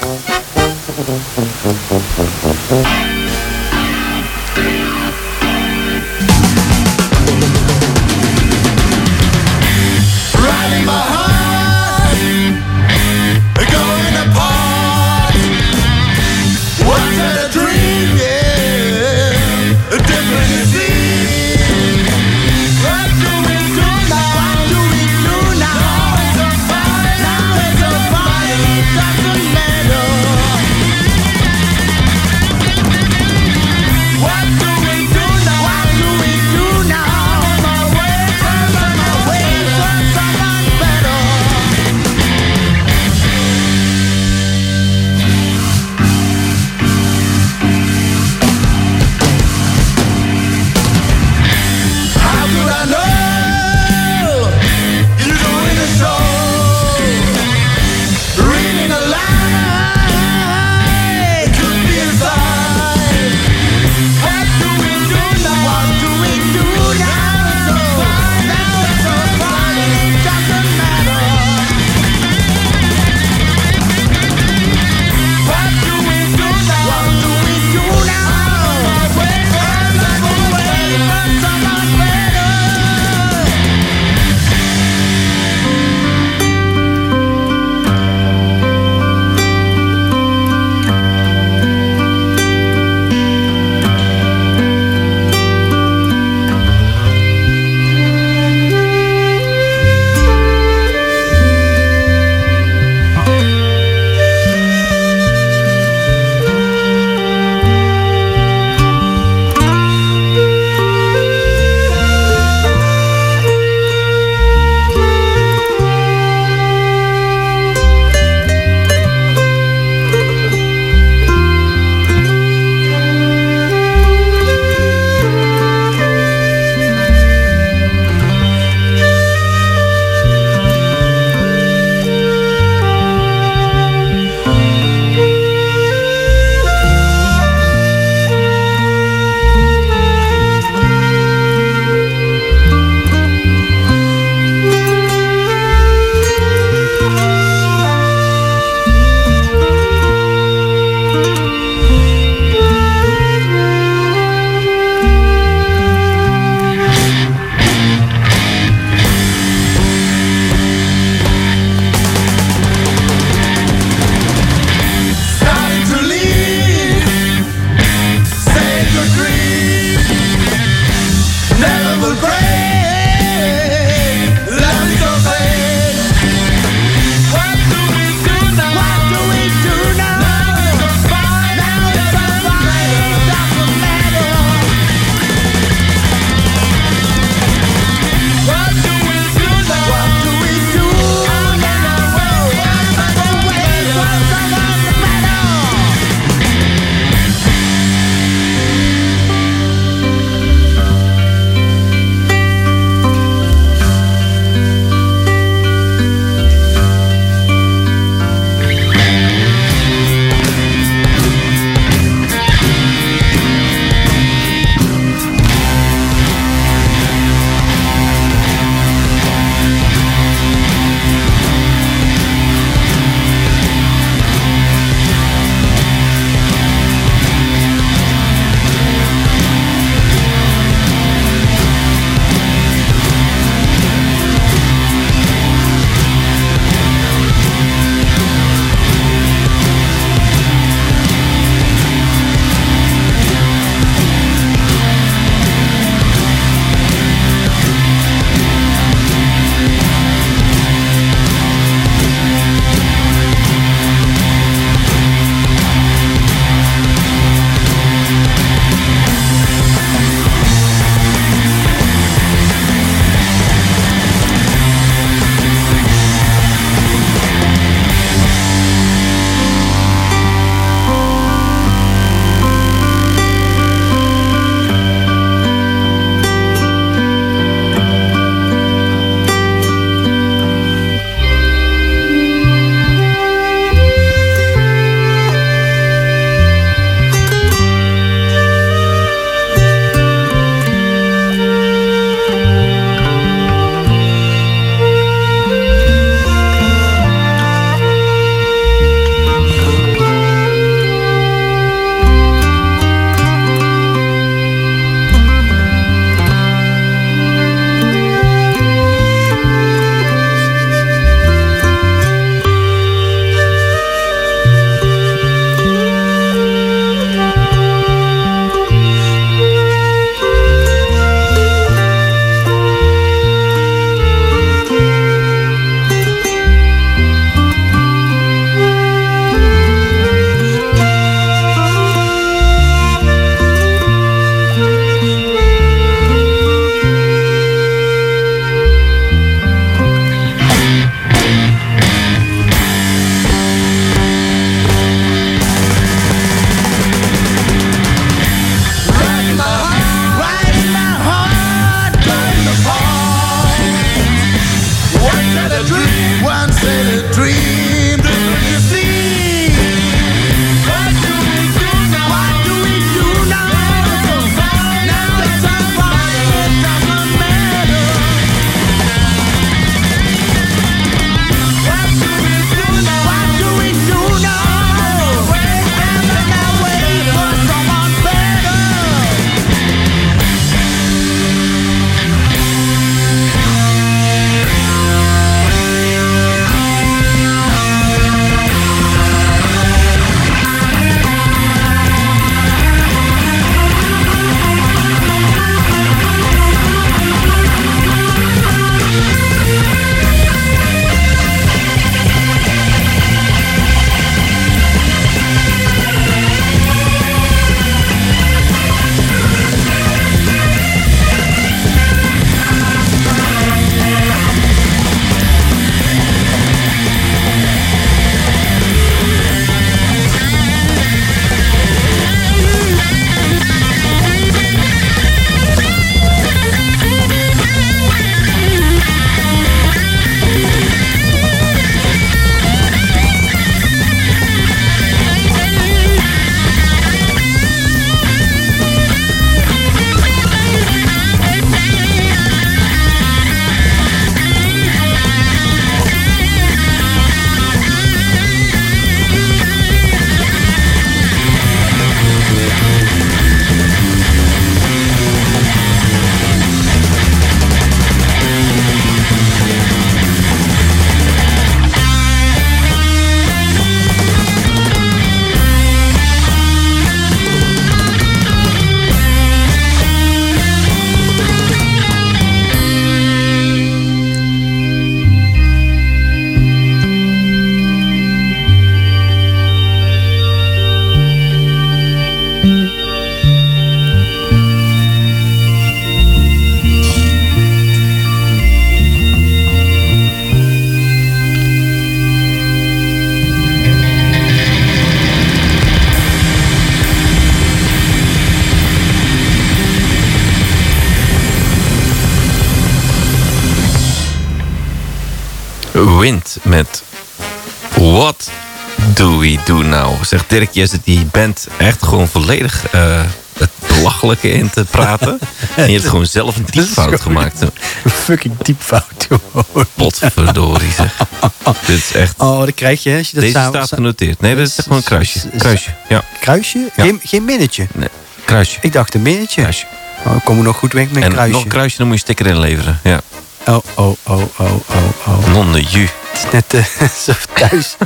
C: Do We Do Now?
A: Zegt Dirk, je zit die band echt gewoon volledig eh, het belachelijke in te praten. en je hebt gewoon zelf een typfout gemaakt.
B: Een fucking diepfout, hoor.
A: Potverdorie zeg. Dit is echt...
B: Oh, dat krijg je hè, als je dat
A: Deze staat genoteerd. Nee, dit is gewoon een kruisje. Kruisje, ja.
B: Kruisje?
A: Ja.
B: Geen, geen minnetje?
A: Nee, kruisje.
B: Ik dacht een minnetje.
A: Kruisje.
B: Oh, ik kom er nog goed weg met
A: En
B: kruisje.
A: nog een kruisje, dan moet je sticker inleveren. Ja.
B: Oh, oh, oh, oh, oh, oh.
A: Non de.
B: Is net eh, zo thuis,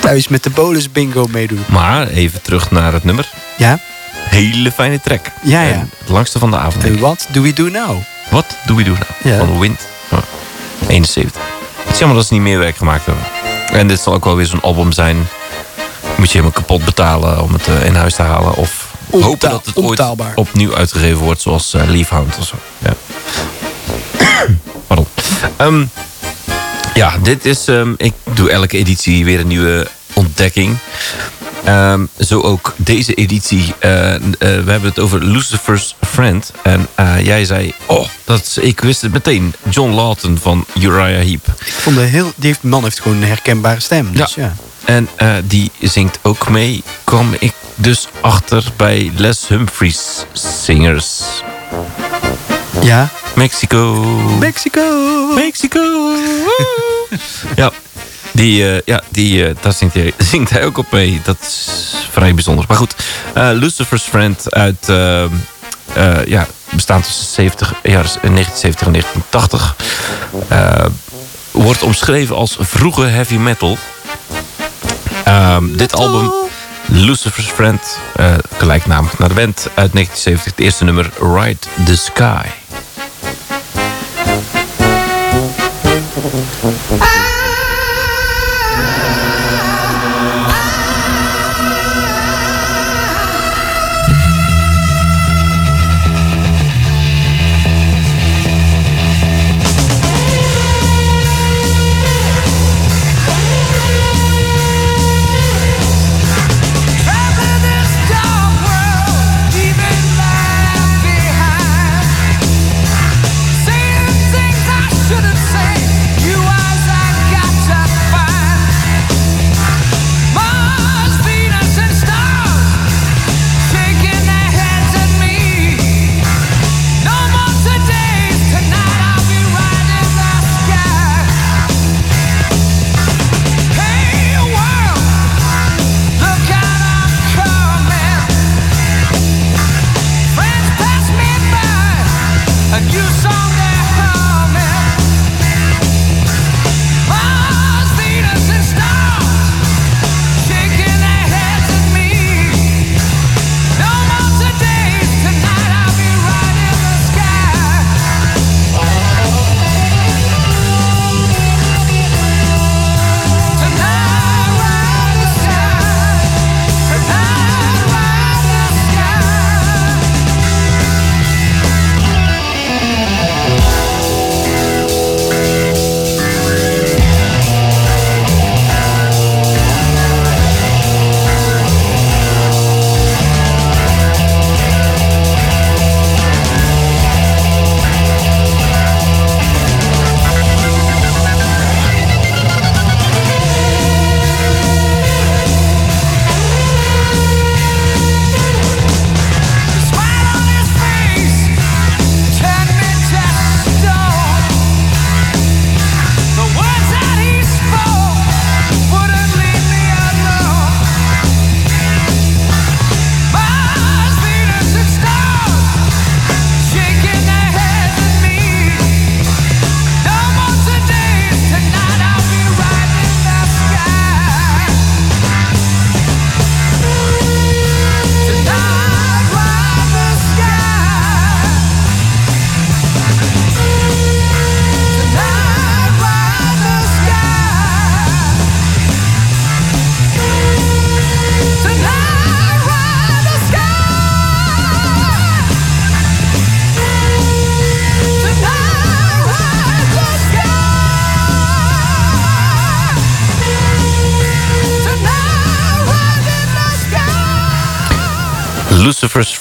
B: thuis met de bolus bingo meedoen.
A: Maar even terug naar het nummer.
B: Ja?
A: Hele fijne track.
B: Ja, ja.
A: En het langste van de avond.
B: En wat do we do now?
A: Wat doen we doen nou?
B: Ja.
A: Van Wind. Oh, 71. Het is jammer dat ze niet meer werk gemaakt hebben. En dit zal ook wel weer zo'n album zijn. Moet je helemaal kapot betalen om het eh, in huis te halen. Of hopen dat het ooit opnieuw uitgegeven wordt. Zoals eh, Leafhound of zo. Ja. Pardon. Ehm, ja, dit is... ehm, ik doe elke editie weer een nieuwe ontdekking. Ehm, zo ook deze editie. Eh, eh, we hebben het over Lucifer's Friend. En eh, jij zei, oh, dat is, ik wist het meteen. John Lawton van Uriah Heep.
B: Ik vond heel, die heeft, man heeft gewoon een herkenbare stem. Dus ja.
A: En die zingt ook mee. Kwam ik dus achter bij Les Humphries Singers.
B: Ja.
A: Mexico.
B: Mexico.
A: Mexico. Ja, die, eh, ja, die, eh, daar zingt hij, zingt hij ook op mee. Dat is vrij bijzonder. Maar goed, eh, Lucifer's Friend uit... ja, bestaand tussen 70, ja, dus 1970 en 1980. eh, wordt omschreven als vroege heavy metal. Ehm, dit album, Lucifer's Friend, gelijknamig naar de band uit 1970. Het eerste nummer, Ride the Sky.
C: あ
A: あ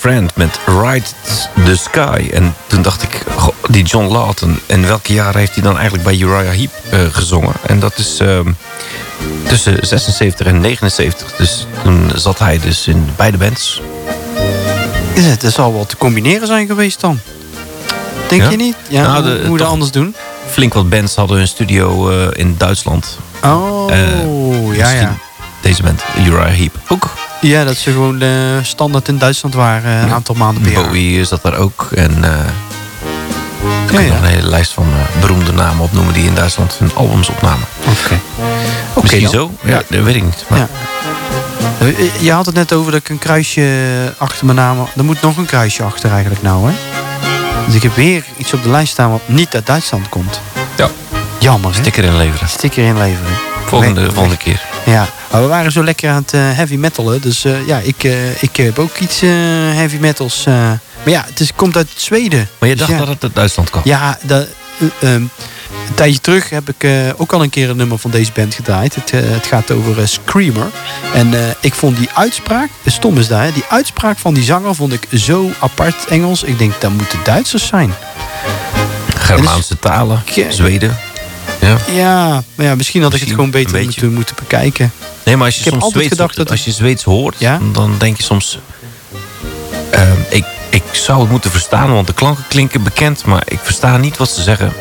A: Friend met Ride the Sky. En toen dacht ik, goh, die John Lawton... en welke jaren heeft hij dan eigenlijk bij Uriah Heep eh, gezongen? En dat is ehm, tussen 76 en 79. Dus toen zat hij dus in beide bands.
B: Is het? Dat zal wel te combineren zijn geweest dan. Denk
A: Ja?
B: je niet? Ja,
A: Nou,
B: hoe
A: de-
B: hoe dat anders doen?
A: Flink wat bands hadden hun studio eh, in Duitsland.
B: Oh,
A: Eh,
B: ja, ja.
A: Deze band, Uriah Heep, ook.
B: Ja, dat ze gewoon eh, standaard in Duitsland waren eh, een
A: Ja.
B: aantal maanden per jaar.
A: Bowie zat daar ook. En ik kan
B: Ja,
A: nog een hele lijst van eh, beroemde namen opnoemen... die in Duitsland hun albums opnamen.
B: Oké.
A: Misschien
B: dan.
A: zo? Ja, dat weet ik niet. Maar
B: Ja. Je had het net over dat ik een kruisje achter mijn naam... Er moet nog een kruisje achter eigenlijk nou, hè? Dus ik heb weer iets op de lijst staan wat niet uit Duitsland komt.
A: Ja.
B: Jammer, hè?
A: sticker inleveren.
B: Sticker inleveren.
A: Volgende, volgende keer.
B: Ja, maar we waren zo lekker aan het eh, heavy metalen. Dus eh, ja, ik, eh, ik heb ook iets heavy metals. maar ja, het is, komt uit Zweden.
A: Maar je
B: Dus
A: dacht
B: ja.
A: dat het uit Duitsland kwam?
B: Ja, dat, eh, ehm, een tijdje terug heb ik ook al een keer een nummer van deze band gedraaid. Het, het gaat over Screamer. En ik vond die uitspraak, stom is hè, die uitspraak van die zanger vond ik zo apart Engels. Ik denk, dat moeten Duitsers zijn.
A: Germaanse talen, Zweden. Ja.
B: Ja, maar ja, misschien had ik het gewoon beter moeten, moeten bekijken.
A: Nee, maar als je
B: Ik
A: soms Zweeds,
B: gedacht dat
A: als je Zweeds hoort,
B: Ja?
A: dan denk je soms... ehm, ik, ik zou het moeten verstaan, want de klanken klinken bekend... maar ik versta niet wat ze zeggen.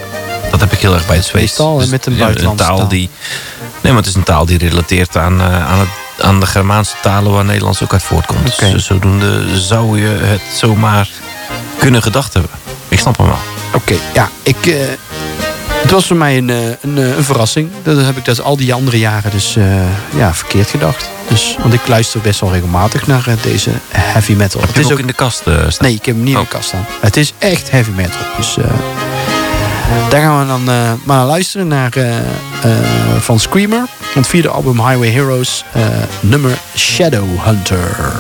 A: Dat heb ik heel erg bij het Zweeds.
B: Meestal, hè, met een buitenlandse
A: taal.
B: taal.
A: Die, nee, maar het is een taal die relateert aan, eh, aan, het, aan de Germaanse talen... waar Nederlands ook uit voortkomt. Dus zodoende zou je het zomaar kunnen gedacht hebben. Ik snap hem wel.
B: Oké, ja, ik, eh, het was voor mij een, eh, een, eh, een verrassing. Dat heb ik dus al die andere jaren dus eh, ja, verkeerd gedacht. Dus, want ik luister best wel regelmatig naar deze heavy metal.
A: Heb
B: Het is
A: ook
B: ook,
A: in de kast staan?
B: nee, ik heb hem niet in
A: Oh.
B: de kast staan. Het is echt heavy metal. Dus daar gaan we dan maar naar luisteren naar van Screamer. Van het vierde album Highway Heroes, nummer Shadow Hunter.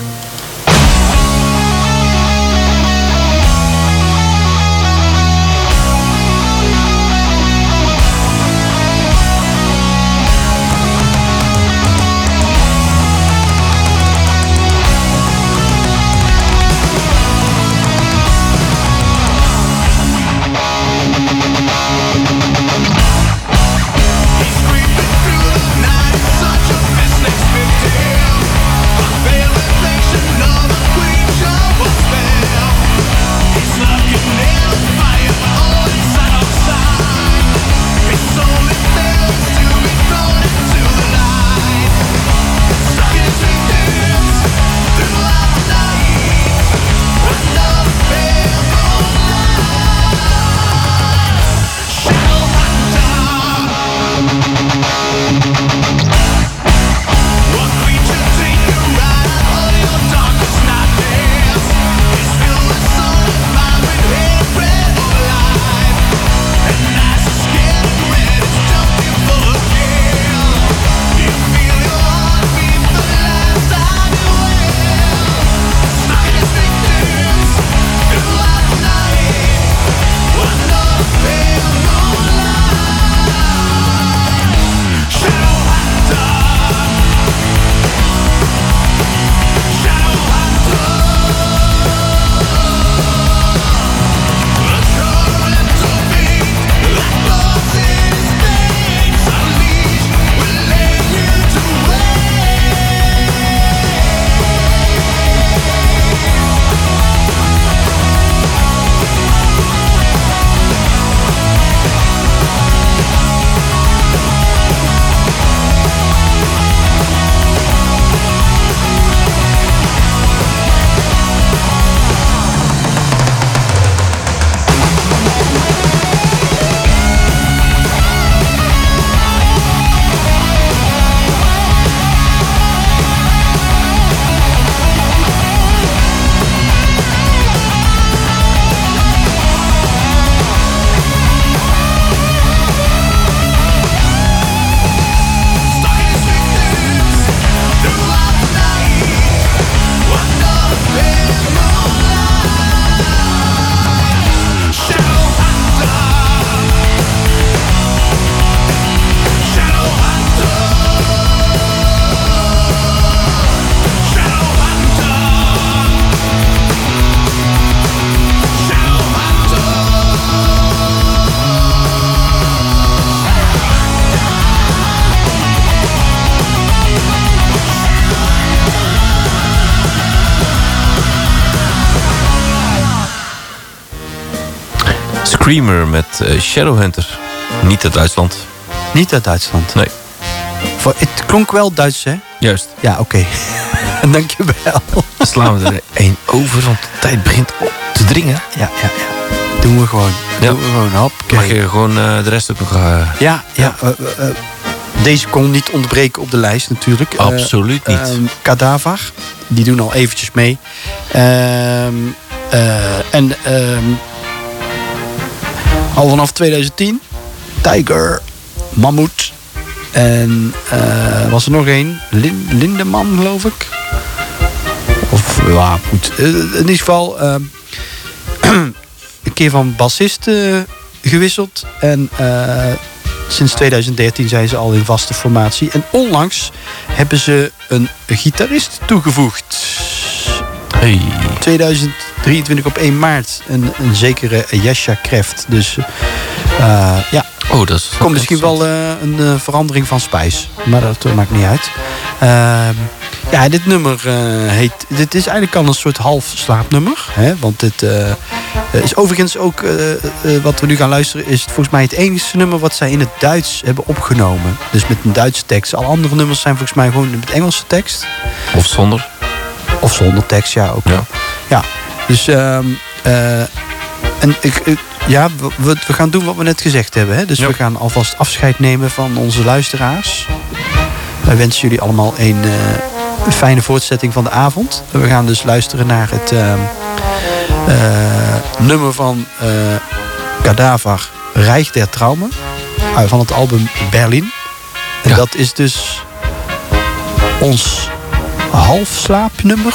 A: Shadowhunter. Niet uit Duitsland.
B: Niet uit Duitsland.
A: Nee.
B: Voor, het klonk wel Duits, hè?
A: Juist.
B: Ja, oké. Dankjewel.
A: Dan slaan we er één over, want de tijd begint op te dringen.
B: Ja, ja, ja. Doen we gewoon.
A: Ja.
B: Doen we gewoon. Hop.
A: Mag je gewoon eh, de rest ook nog... eh,
B: Ja, ja. eh, eh, eh, deze kon niet ontbreken op de lijst natuurlijk. Eh,
A: Absoluut niet.
B: ehm, Cadaver. Die doen al eventjes mee. Ehm, eh, en ehm, al vanaf 2010. Tiger. Mammoet. En eh, was er nog één. Lin, Lindeman, geloof ik. Of, ja, goed. Eh, in ieder geval... ehm, een keer van bassist eh, gewisseld. En eh, sinds 2013 zijn ze al in vaste formatie. En onlangs hebben ze een gitarist toegevoegd.
A: hey.
B: 2023 op 1 maart. Een, een zekere Jesja Kreft. Dus eh, ja,
A: Oh, dat is...
B: komt misschien wel eh, een eh, verandering van spijs. Maar dat maakt niet uit. Ehm, ja, dit nummer heet... Dit is eigenlijk al een soort half slaapnummer. Hè? Want dit is overigens ook... wat we nu gaan luisteren... is volgens mij het enige nummer wat zij in het Duits hebben opgenomen. Dus met een Duitse tekst. Alle andere nummers zijn volgens mij gewoon met Engelse tekst.
A: Of zonder.
B: Of zonder tekst, ja, ook
A: Ja.
B: wel. Ja, dus... ehm, eh, en ik, ik- ja, we, gaan doen wat we net gezegd hebben. Hè? Dus
A: Ja.
B: we gaan alvast afscheid nemen van onze luisteraars. Wij wensen jullie allemaal een, eh, een fijne voortzetting van de avond. We gaan dus luisteren naar het ehm, eh, nummer van eh Cadaver Reich der Traumen. van het album Berlin. En
A: Ja.
B: dat is dus ons halfslaapnummer.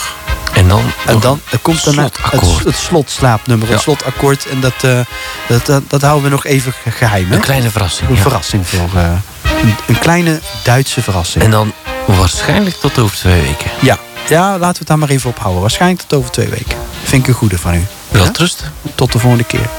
A: En dan...
B: En dan er komt daarna het, het slotslaapnummer, het slotakkoord. En dat, eh, dat, dat, dat houden we nog even ge- geheim. Hè?
A: Een kleine verrassing.
B: Een
A: ja.
B: verrassing voor eh, een, een kleine Duitse verrassing.
A: En dan waarschijnlijk tot over twee weken.
B: ja. ja, laten we het daar maar even op houden. Waarschijnlijk tot over twee weken. Vind ik een goede van u.
A: Wel
B: Ja?
A: trust.
B: Tot de volgende keer.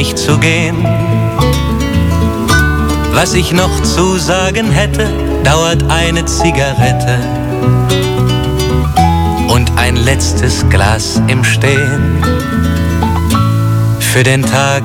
D: Mich zu gehen. Was ich noch zu sagen hätte, dauert eine Zigarette und ein letztes Glas im Stehen. Für den Tag,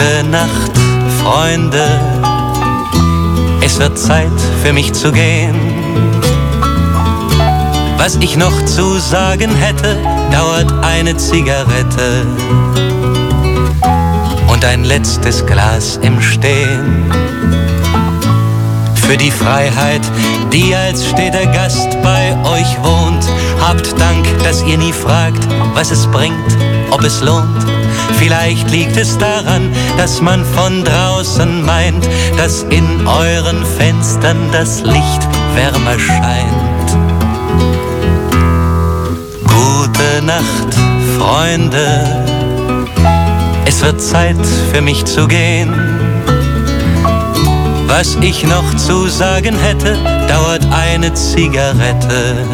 D: Gute Nacht, Freunde. Es wird Zeit für mich zu gehen. Was ich noch zu sagen hätte, dauert eine Zigarette und ein letztes Glas im Stehen. Für die Freiheit, die als steter Gast bei euch wohnt, habt Dank, dass ihr nie fragt, was es bringt, ob es lohnt. Vielleicht liegt es daran, dass man von draußen meint, dass in euren Fenstern das Licht wärmer scheint. Gute Nacht, Freunde. Es wird Zeit für mich zu gehen. Was ich noch zu sagen hätte, dauert eine Zigarette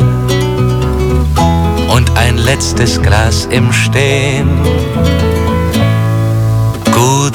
D: und ein letztes Glas im Stehen.